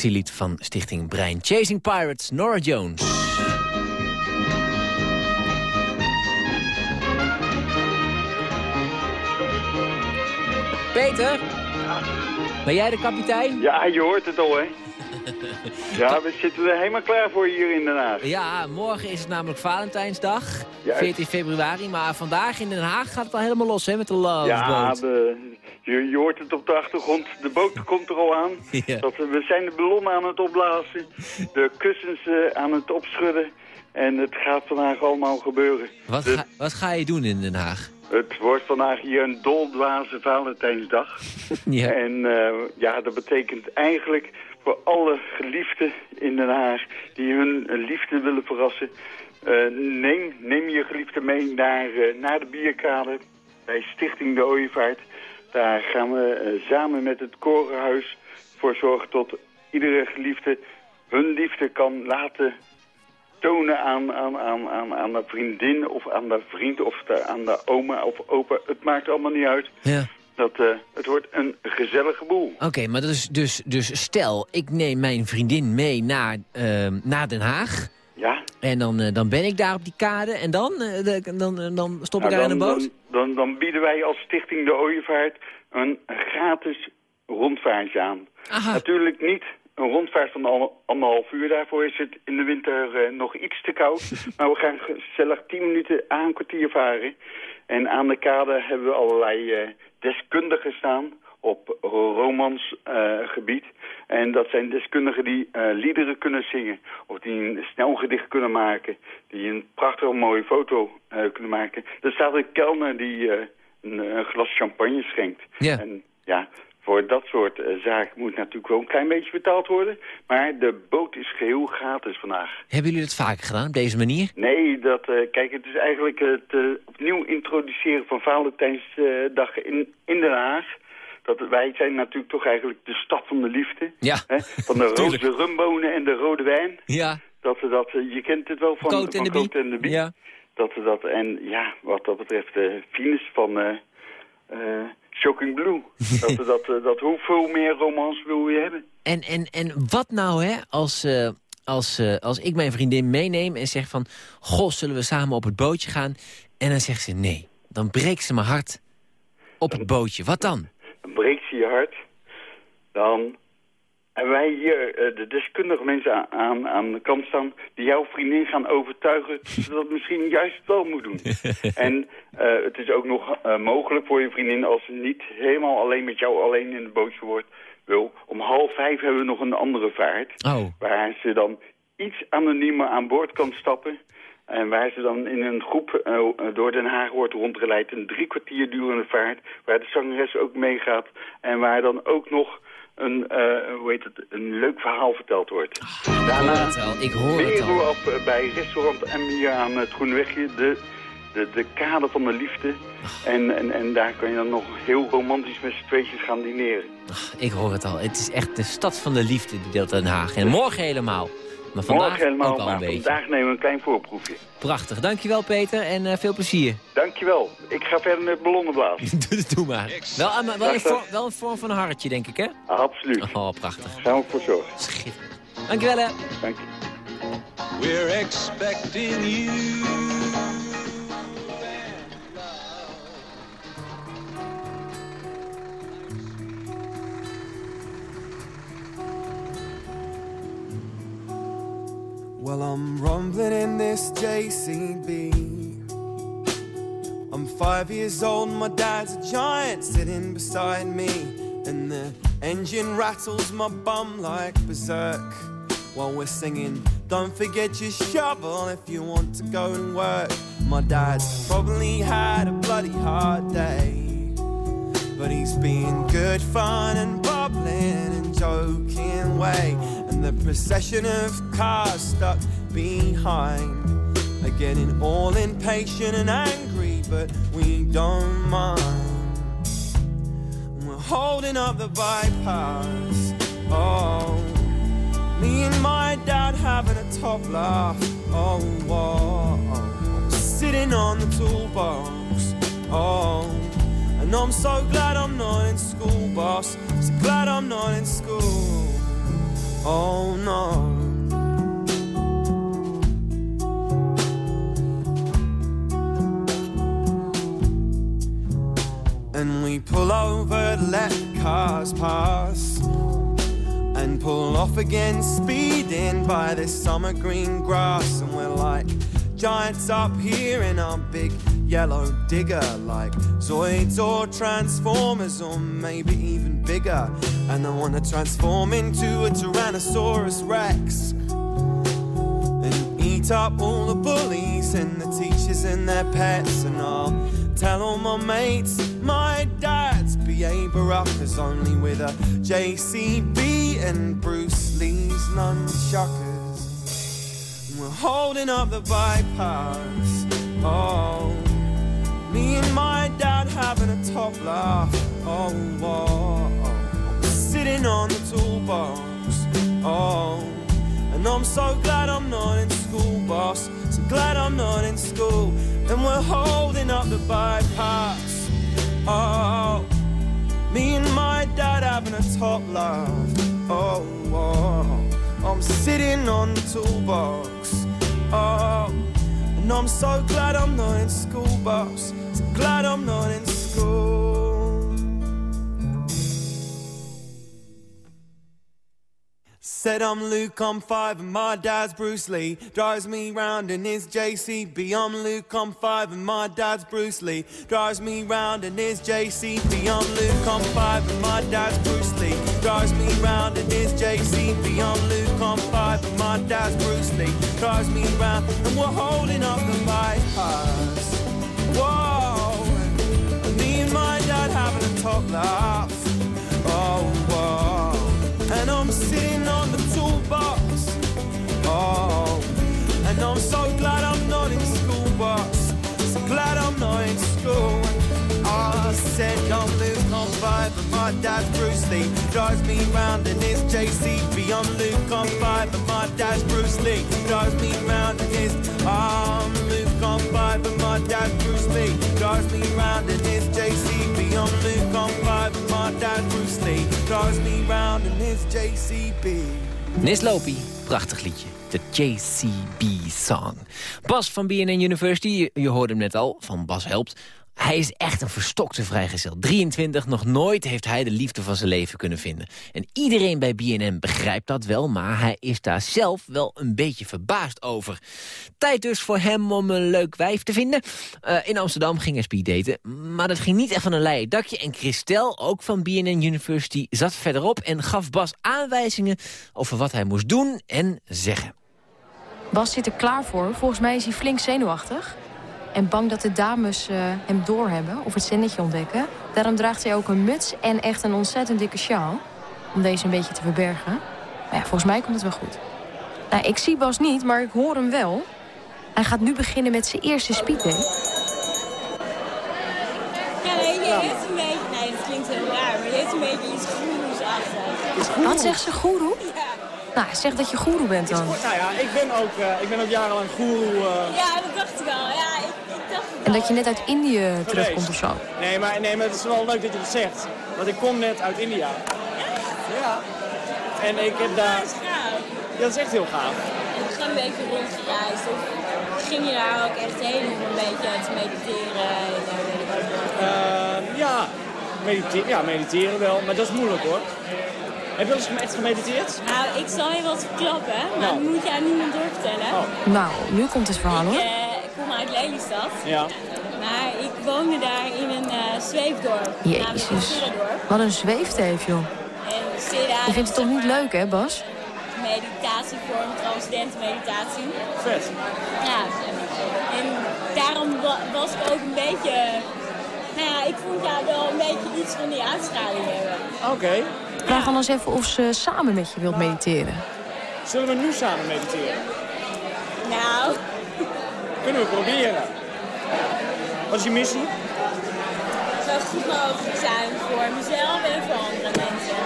actielied van Stichting Brein. Chasing Pirates, Nora Jones. Peter? Ben jij de kapitein? Ja, je hoort het al, hè? Ja, we zitten er helemaal klaar voor hier in Den Haag. Ja, morgen is het namelijk Valentijnsdag, Juist. 14 februari. Maar vandaag in Den Haag gaat het al helemaal los hè, met de Love Ja, de, je, je hoort het op de achtergrond. De boot komt er al aan. Ja. Dat, we zijn de ballonnen aan het opblazen. De kussens eh, aan het opschudden. En het gaat vandaag allemaal gebeuren. Wat, De- ga, wat ga je doen in Den Haag? Het wordt vandaag hier een doldwaze Valentijnsdag. Ja. En eh, ja, dat betekent eigenlijk voor alle geliefden in Den Haag die hun liefde willen verrassen. eh, neem, neem je geliefde mee naar, naar de bierkade bij Stichting de Ooievaart. Daar gaan we eh, samen met het Korenhuis voor zorgen tot iedere geliefde hun liefde kan laten tonen aan, aan, aan, aan, aan de vriendin of aan de vriend of de- aan de oma of opa. Het maakt allemaal niet uit. Ja. Dat, eh, het wordt een gezellige boel. Oké, maar dat is dus, dus stel, ik neem mijn vriendin mee naar, ehm, naar Den Haag. Ja. En dan, eh, dan ben ik daar op die kade en dan, eh, dan, dan stop ik Nou, daar in een boot? Dan, dan, dan bieden wij als Stichting de Ooievaart een gratis rondvaartje aan. Natuurlijk niet een rondvaart van al- anderhalf uur. Daarvoor is het in de winter eh, nog iets te koud. maar we gaan gezellig tien minuten aan een kwartier varen. En aan de kade hebben we allerlei eh, deskundigen staan op romans eh, gebied. En dat zijn deskundigen die eh, liederen kunnen zingen. Of die een snelgedicht kunnen maken. Die een prachtige mooie foto eh, kunnen maken. Er staat een kelner die een, glas champagne schenkt. Ja. En ja, voor dat soort eh, zaken moet natuurlijk wel een klein beetje betaald worden. Maar de boot is geheel gratis vandaag. Hebben jullie dat vaker gedaan, op deze manier? Nee, dat, kijk, het is eigenlijk het eh, opnieuw introduceren van Valentijnsdag in, in Den Haag. Dat, wij zijn natuurlijk toch eigenlijk de stad van de liefde. Ja, Hè? Van de roze rumbonen en de rode wijn. Ja. Dat, we dat, eh, je kent het wel van Coat van en de Bie. Coat en de. Ja. Dat, we dat, en ja, wat dat betreft, de Venus van eh, eh, Shocking Blue. dat, we dat, eh, dat, hoeveel meer romans wil je hebben? En, en, en wat nou hè, als, eh, als, eh, als ik mijn vriendin meeneem en zeg van... Goh, zullen we samen op het bootje gaan? En dan zegt ze nee. Dan breekt ze mijn hart op het bootje. Wat dan? Breekt ze je hart. Dan hebben wij hier eh, de deskundige mensen aan, aan, de kant staan... die jouw vriendin gaan overtuigen dat ze dat misschien juist wel moet doen. en eh, het is ook nog eh, mogelijk voor je vriendin als ze niet helemaal alleen met jou alleen in het bootje wordt... wil. Om half vijf hebben we nog een andere vaart... Oh. waar ze dan iets anoniemer aan boord kan stappen... En waar ze dan in een groep eh, door Den Haag wordt rondgeleid. Een drie kwartier durende vaart. Waar de zangeres ook meegaat. En waar dan ook nog een, eh, hoe heet het, een leuk verhaal verteld wordt. Daarna hoor het al, ik hoor het al. op eh, bij restaurant hier aan het Groenwegje. De, de, de kade van de liefde. En, en, en daar kan je dan nog heel romantisch met z'n tweetjes gaan dineren. Ik hoor het al. Het is echt de stad van de liefde, die deelt Den Haag. En morgen helemaal. Maar vandaag Morgen helemaal, ook al een maar beetje. vandaag nemen we een klein voorproefje. Prachtig. Dankjewel Peter en eh, veel plezier. Dankjewel. Ik ga verder met ballonnen blazen. doe, doe maar. Wel, een dag. vorm, wel een vorm van een hartje, denk ik, hè? Absoluut. Oh, prachtig. Gaan we voor zorgen. Schitterend. Dankjewel, hè. Dank je. We're expecting you. Well, I'm rumbling in this JCB. I'm five years old, my dad's a giant sitting beside me. And the engine rattles my bum like berserk while we're singing. Don't forget your shovel if you want to go and work. My dad's probably had a bloody hard day. But he's being good fun and bubbling and joking way. The procession of cars stuck behind are getting all impatient and angry, but we don't mind. We're holding up the bypass. Oh, me and my dad having a top laugh. Oh, whoa, sitting on the toolbox. Oh, and I'm so glad I'm not in school, boss. So glad I'm not in school. Oh no. And we pull over let cars pass and pull off again, speeding by this summer green grass. And we're like giants up here in our big yellow digger, like Zoids or Transformers, or maybe even bigger. And I wanna transform into a Tyrannosaurus Rex and eat up all the bullies and the teachers and their pets. And I'll tell all my mates my dad's B.A. Baracus only with a JCB and Bruce Lee's nunchuckers. We're holding up the bypass. Oh, me and my dad having a top laugh. Oh, oh, oh. sitting on the toolbox. Oh, and I'm so glad I'm not in school, boss. So glad I'm not in school. And we're holding up the bypass. Oh, me and my dad having a top laugh. Oh, oh, I'm sitting on the toolbox. Oh, and I'm so glad I'm not in school, boss. So glad I'm not in school. Said I'm Luke, I'm five, and my dad's Bruce Lee. Drives me round in his JCB. I'm Luke, I'm five, and my dad's Bruce Lee. Drives me round in his JCB. I'm Luke, I'm five, and my dad's Bruce Lee. Drives me round in his JCB. I'm Luke, I'm five, and my dad's Bruce Lee. Drives me round, and we're holding up the bypass. Whoa, and me and my dad having a top laugh. Oh, whoa, and I'm sitting on. Oh, and I'm so glad I'm not in school, boss. So glad I'm not in school. I said I'm Luke, I'm five, and my dad's Bruce Lee. Drives me round in his JCB. I'm Luke, I'm five, and my dad's Bruce Lee. Drives me round in his. I'm Luke, I'm five, and my dad's Bruce Lee. Drives me round in his JCB. I'm Luke, I'm five, and my dad's Bruce Lee. Drives me round in his JCB. Nislopi, prachtig liedje. De JCB-song. Bas van BNN University, je hoorde hem net al, van Bas Helpt. Hij is echt een verstokte vrijgezel. 23, nog nooit heeft hij de liefde van zijn leven kunnen vinden. En iedereen bij BNN begrijpt dat wel, maar hij is daar zelf wel een beetje verbaasd over. Tijd dus voor hem om een leuk wijf te vinden. Eh, in Amsterdam ging hij speeddaten, maar dat ging niet echt van een leien dakje. En Christel, ook van BNN University, zat verderop en gaf Bas aanwijzingen over wat hij moest doen en zeggen. Bas zit er klaar voor. Volgens mij is hij flink zenuwachtig. En bang dat de dames eh, hem doorhebben of het zinnetje ontdekken. Daarom draagt hij ook een muts en echt een ontzettend dikke sjaal. Om deze een beetje te verbergen. Maar ja, volgens mij komt het wel goed. Nou, ik zie Bas niet, maar ik hoor hem wel. Hij gaat nu beginnen met zijn eerste speeddate. Ja, nee, je heeft een beetje... Nee, dat klinkt heel raar, maar je heeft een beetje iets. Wat zegt ze, goeroe? Ja. Nou, zeg dat je goeroe bent dan. Nou ja, ik ben ook, eh, ik ben ook jarenlang goeroe. eh, Ja, dat dacht ik al. Ja, ik, ik dacht het En dat je net uit Indië terugkomt of zo. Nee maar, nee, maar het is wel leuk dat je dat zegt. Want ik kom net uit India. Ja. En ik heb daar... Dat is gaaf. Ja, dat is echt heel gaaf. En we gaan een beetje rondgereisd. Of ging je daar ook echt heen om een beetje te mediteren? En, eh, ik. Eh, ja, medite ja, mediteren wel, maar dat is moeilijk hoor. Heb je wel eens echt gemediteerd? Nou, ik zal je wat verklappen, maar Nou. dat moet je aan niemand doorvertellen. Nou, nu komt het verhaal Ik, hoor. eh, ik kom uit Lelystad. Ja. Maar ik woonde daar in een eh, zweefdorp. Jezus. Wat een zweefteef, joh. En Je vindt het toch niet leuk, hè, Bas? meditatievorm, transcendente meditatie. Vet. Ja, en daarom wa- was ik ook een beetje... Nou ja, ik vond jou wel een beetje iets van die uitstraling hebben. Oké. Vraag dan eens even of ze samen met je wilt mediteren. Zullen we nu samen mediteren? Nou, Kunnen we proberen. Wat is je missie? zo goed mogelijk zijn voor mezelf en voor andere mensen.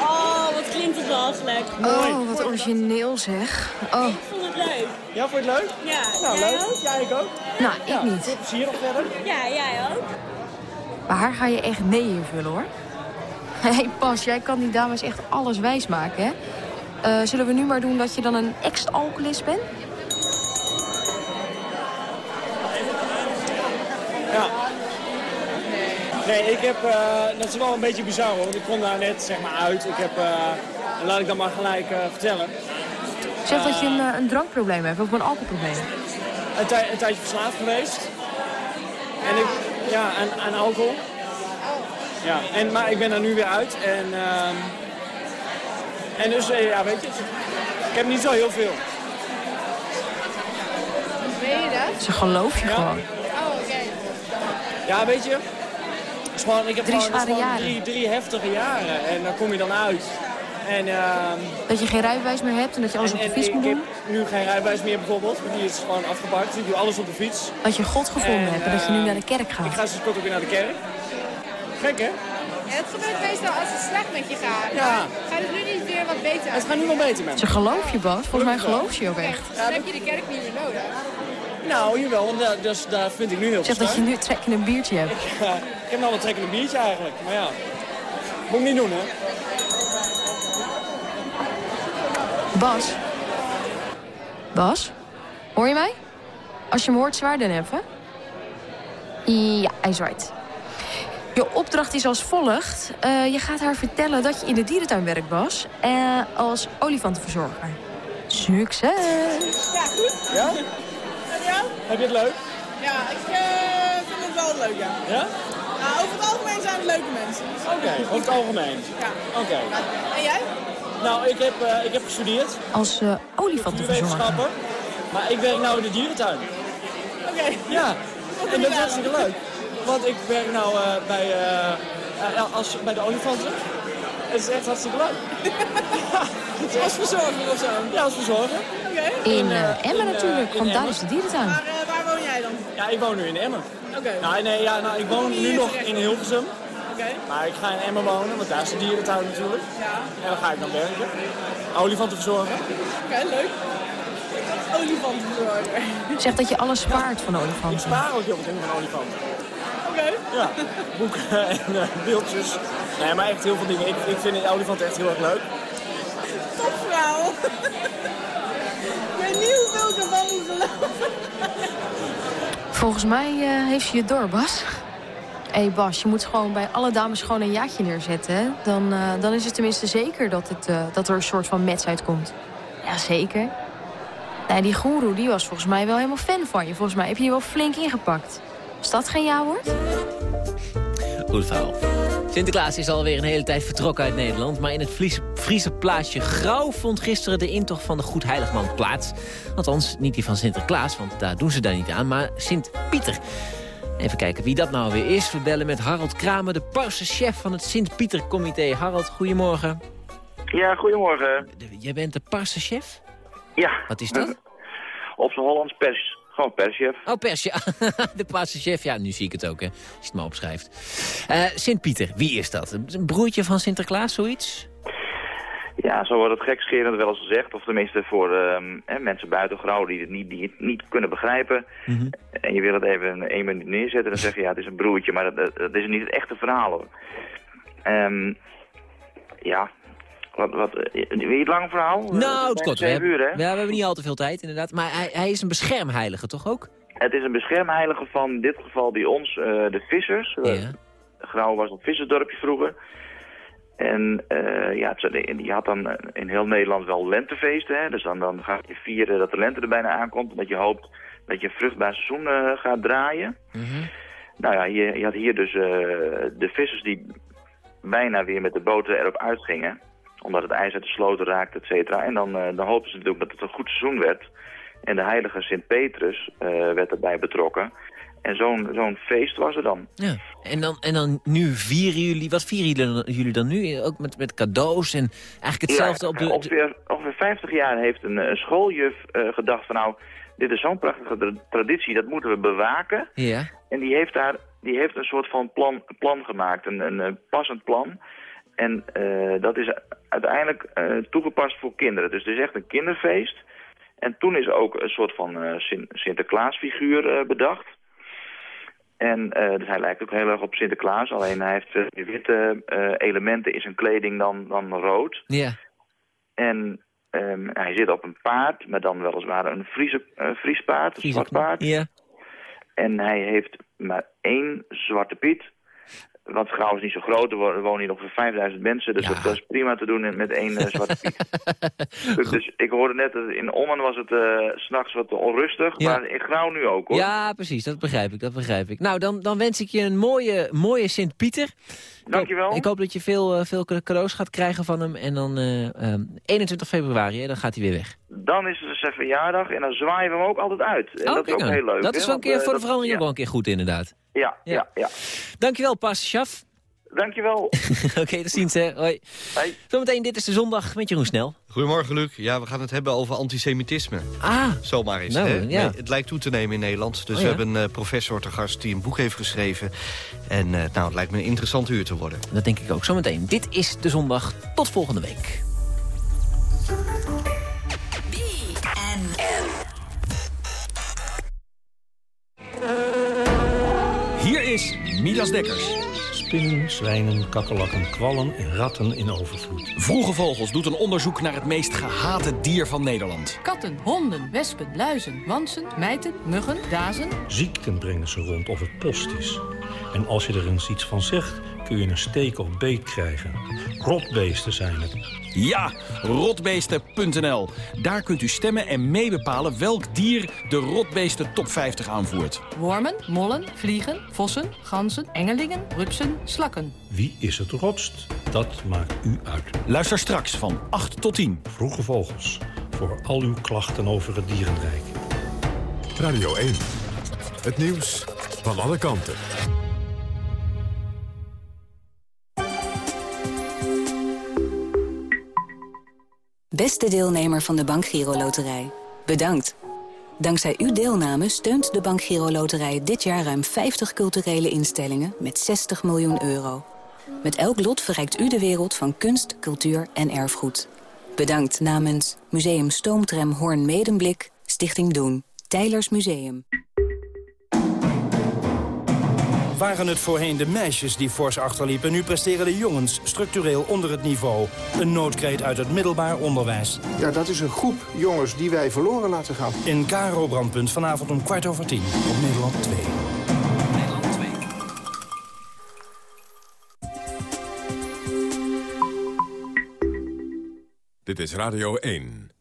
Oh, wat klinkt het walgelijk. Oh, wat origineel zeg. Oh, Ik vond het leuk. Ja, vond je het leuk? Ja, Nou, jij leuk. ook? Ja, ik ook. nou, ik niet. Veel plezier nog verder. Ja, jij ook. Maar haar ga je echt nee invullen, hoor. Hé, hey, Pas, jij kan die dames echt alles wijsmaken, hè? Eh, zullen we nu maar doen dat je dan een ex-alcoholist bent? Ja. Nee, ik heb, eh, dat is wel een beetje bizar hoor, want ik kom daar net zeg maar uit. Ik heb, eh, laat ik dat maar gelijk eh, vertellen. Zeg dat je een, een drankprobleem hebt of een alcoholprobleem. Een, tij- een tijdje verslaafd geweest. En ik, ja, aan, aan alcohol. Ja, en, maar ik ben er nu weer uit. En, ehm, en dus, ja, weet je, ik heb niet zo heel veel. Weet je dat? Ze geloof je gewoon. Ja, weet je, is gewoon, ik heb Drie gewoon, gewoon jaren. drie, drie heftige jaren. En daar kom je dan uit. En, ehm, Dat je geen rijbewijs meer hebt en dat je alles en, op de fiets ik moet heb doen. nu geen rijbewijs meer bijvoorbeeld. Die is gewoon afgepakt. Ik doe alles op de fiets. Dat je God gevonden En, hebt en dat je nu ehm, naar de kerk gaat. Ik ga sinds kort ook weer naar de kerk. Gek hè? En het gebeurt meestal als het slecht met je gaat. Ja. Gaat het nu niet weer wat beter? Het gaat nu wel beter met me. Ze geloof je, Bas. Volgens mij geloof je je ook echt. Dan heb je de kerk niet meer nodig. Nou, jawel, want daar, dus, daar vind ik nu heel Zeg veel dat je nu trek in een biertje hebt. Ja, ik heb nou wel trek in een biertje eigenlijk. Maar ja, moet ik niet doen hè. Bas? Bas? Hoor je mij? Als je me hoort, zwaar dan even. Ja, hij zwaait. Je opdracht is als volgt. Eh, je gaat haar vertellen dat je in de dierentuin werkt, Bas. eh, als olifantenverzorger. Succes! Ja, goed. Ja? Jou? Heb je het leuk? Ja, ik eh, vind het wel leuk, ja. Ja? Nou, over het algemeen zijn het leuke mensen. dus- Oké, over het algemeen. Ja. Oké. En jij? Nou, ik heb, eh, ik heb gestudeerd. Als eh olifantenverzorger. Natuurwetenschappen. Maar ik werk nou in de dierentuin. Oké. Ja, en dat is hartstikke leuk. Want ik werk nou eh, bij, als, bij de olifanten. Het is echt hartstikke leuk. ja, Als verzorger of zo? Ja, als verzorger. In eh, Emmen natuurlijk, in want daar is de dierentuin. Maar eh, waar woon jij dan? Ja, ik woon nu in Emmen. Oké. Nou, nee, ja, nou, ik woon nu nog in Hilversum. Oké. Maar ik ga in Emmen wonen, want daar is de dierentuin natuurlijk. Ja. En dan ga ik dan werken. Olifanten verzorgen. Oké, leuk. Olifantenverzorger. Zeg dat je alles spaart van Ik olifanten. spaar ook heel veel dingen van olifanten. Oké. Ja, boeken en eh, beeldjes. Nee, maar echt heel veel dingen. Ik, ik vind de olifanten echt heel erg leuk. Ik weet Volgens mij eh, heeft ze je door, Bas. Hé Bas, je moet gewoon bij alle dames gewoon een jaartje neerzetten. Dan, eh, dan is het tenminste zeker dat, het, eh, dat er een soort van match uitkomt. Jazeker. Nee, die goeroe die was volgens mij wel helemaal fan van je. Volgens mij heb je je wel flink ingepakt. Is dat geen ja-woord? Goed verhaal. Sinterklaas is alweer een hele tijd vertrokken uit Nederland... maar in het Friese, Friese plaatsje Grauw vond gisteren de intocht van de Goed Heiligman plaats. Althans, niet die van Sinterklaas, want daar doen ze daar niet aan, maar Sint-Pieter. Even kijken wie dat nou weer is. We bellen met Harold Kramer, de parse chef van het Sint-Pieter-comité. Harold, goedemorgen. Ja, goedemorgen. Jij bent de parse chef? Ja. Wat is dat? Op zijn Hollands pers. Gewoon perschef. Oh, persje. de parse chef. Ja, nu zie ik het ook, hè. Als je het maar opschrijft. Eh, Sint-Pieter, wie is dat? Een broertje van Sinterklaas, zoiets? Ja, zo wordt het gekscherend wel eens gezegd. Of tenminste voor ehm, hè, mensen buiten Grauw die het niet, die het niet kunnen begrijpen. En je wil het even in één minuut neerzetten. Dan zeg je ja, het is een broertje. Maar dat, dat, dat is niet het echte verhaal hoor. Ehm, ja, wat, wat, eh, wil je het lang verhaal? Nou, het kort. We hebben, uur, hè? ja, we hebben niet al te veel tijd, inderdaad. Maar hij, hij is een beschermheilige, toch ook? Het is een beschermheilige van in dit geval bij ons, eh, de vissers. Ja. Grauw was een vissersdorpje vroeger. En eh, ja, die had dan eh, in heel Nederland wel lentefeesten. Hè? Dus dan, dan ga je vieren dat de lente er bijna aankomt. Omdat je hoopt dat je een vruchtbaar seizoen eh, gaat draaien. Nou ja, je, je had hier dus eh, de vissers die bijna weer met de boten erop uitgingen. Omdat het ijs uit de sloten raakte, et cetera. En dan, eh, dan hoopten ze natuurlijk dat het een goed seizoen werd. En de heilige Sint-Petrus eh, werd erbij betrokken. En zo'n zo'n feest was er dan. Ja. En dan, en dan nu vieren jullie... Wat vieren jullie dan, nu? Ook met, met cadeaus en eigenlijk hetzelfde Ja, op de... ongeveer, ongeveer 50 jaar heeft een, eh, schooljuf eh, gedacht van nou, dit is zo'n prachtige tra- traditie, dat moeten we bewaken. Ja. En die heeft daar die heeft een soort van plan, plan gemaakt, een, een, eh, passend plan. En eh, dat is uiteindelijk eh, toegepast voor kinderen. Dus het is echt een kinderfeest. En toen is ook een soort van eh, Sin- Sinterklaasfiguur bedacht. En dus hij lijkt ook heel erg op Sinterklaas, alleen hij heeft witte elementen in zijn kleding dan, dan rood. Ja. En Ehm, hij zit op een paard, maar dan weliswaar een Friese, eh, Fries paard, een zwart paard. Ja. En hij heeft maar één zwarte piet. Want Schouw is niet zo groot, er wo- wonen hier ongeveer 5000 mensen. Dus dat, dat is prima te doen met één eh, zwarte piet. dus, dus ik hoorde net, dat in Ommen was het s s'nachts wat onrustig. Ja. Maar in Grauw nu ook hoor. Ja, precies, dat begrijp ik, dat begrijp ik. Nou, dan, dan wens ik je een mooie, mooie Sint-Pieter. Dankjewel. Ik hoop dat je veel, eh, veel cadeaus gaat krijgen van hem. En dan eh, ehm, 21 februari, hè, dan gaat hij weer weg. Dan is het zijn verjaardag en dan zwaaien we hem ook altijd uit. En dat is ook nou. heel leuk. Dat is wel een keer eh, voor de verandering ook wel een keer goed, inderdaad. Ja, ja, ja. Dankjewel, Pas Schaf. Dankjewel. Oké, tot ziens, hè. Hoi. Zometeen, dit is de zondag met Jeroen Snel. Goedemorgen, Luc. Ja, we gaan het hebben over antisemitisme. Ah. Zomaar eens. Nou, hè? ja. Nee, het lijkt toe te nemen in Nederland. Dus Oh, we ja? hebben een eh, professor te gast die een boek heeft geschreven. En eh, nou, het lijkt me een interessant uur te worden. Dat denk ik ook. Zometeen. Dit is de zondag. Tot volgende week. Hier is Midas Dekkers. Spinnen, zwijnen, kakkerlakken, kwallen en ratten in overvloed. Vroege Vogels doet een onderzoek naar het meest gehate dier van Nederland. Katten, honden, wespen, luizen, wansen, mijten, muggen, dazen. Ziekten brengen ze rond of het post is. En als je er eens iets van zegt, kun je een steek of beet krijgen. Rotbeesten zijn het. Ja, rotbeesten.nl. Daar kunt u stemmen en meebepalen welk dier de Rotbeesten Top 50 aanvoert. Wormen, mollen, vliegen, vossen, ganzen, engelingen, rupsen, slakken. Wie is het rotst? Dat maakt u uit. Luister straks van 8 tot 10. Vroege Vogels. Voor al uw klachten over het dierenrijk. Radio 1. Het nieuws van alle kanten. Beste deelnemer van de Bank Giro Loterij, bedankt. Dankzij uw deelname steunt de Bank Giro Loterij dit jaar ruim 50 culturele instellingen met 60 miljoen euro. Met elk lot verrijkt u de wereld van kunst, cultuur en erfgoed. Bedankt namens Museum Stoomtram Hoorn Medemblik, Stichting Doen, Tijlers Museum. Waren het voorheen de meisjes die fors achterliepen... nu presteren de jongens structureel onder het niveau. Een noodkreet uit het middelbaar onderwijs. Ja, dat is een groep jongens die wij verloren laten gaan. In Karo Brandpunt vanavond om kwart over tien op Nederland 2. Dit is Radio 1.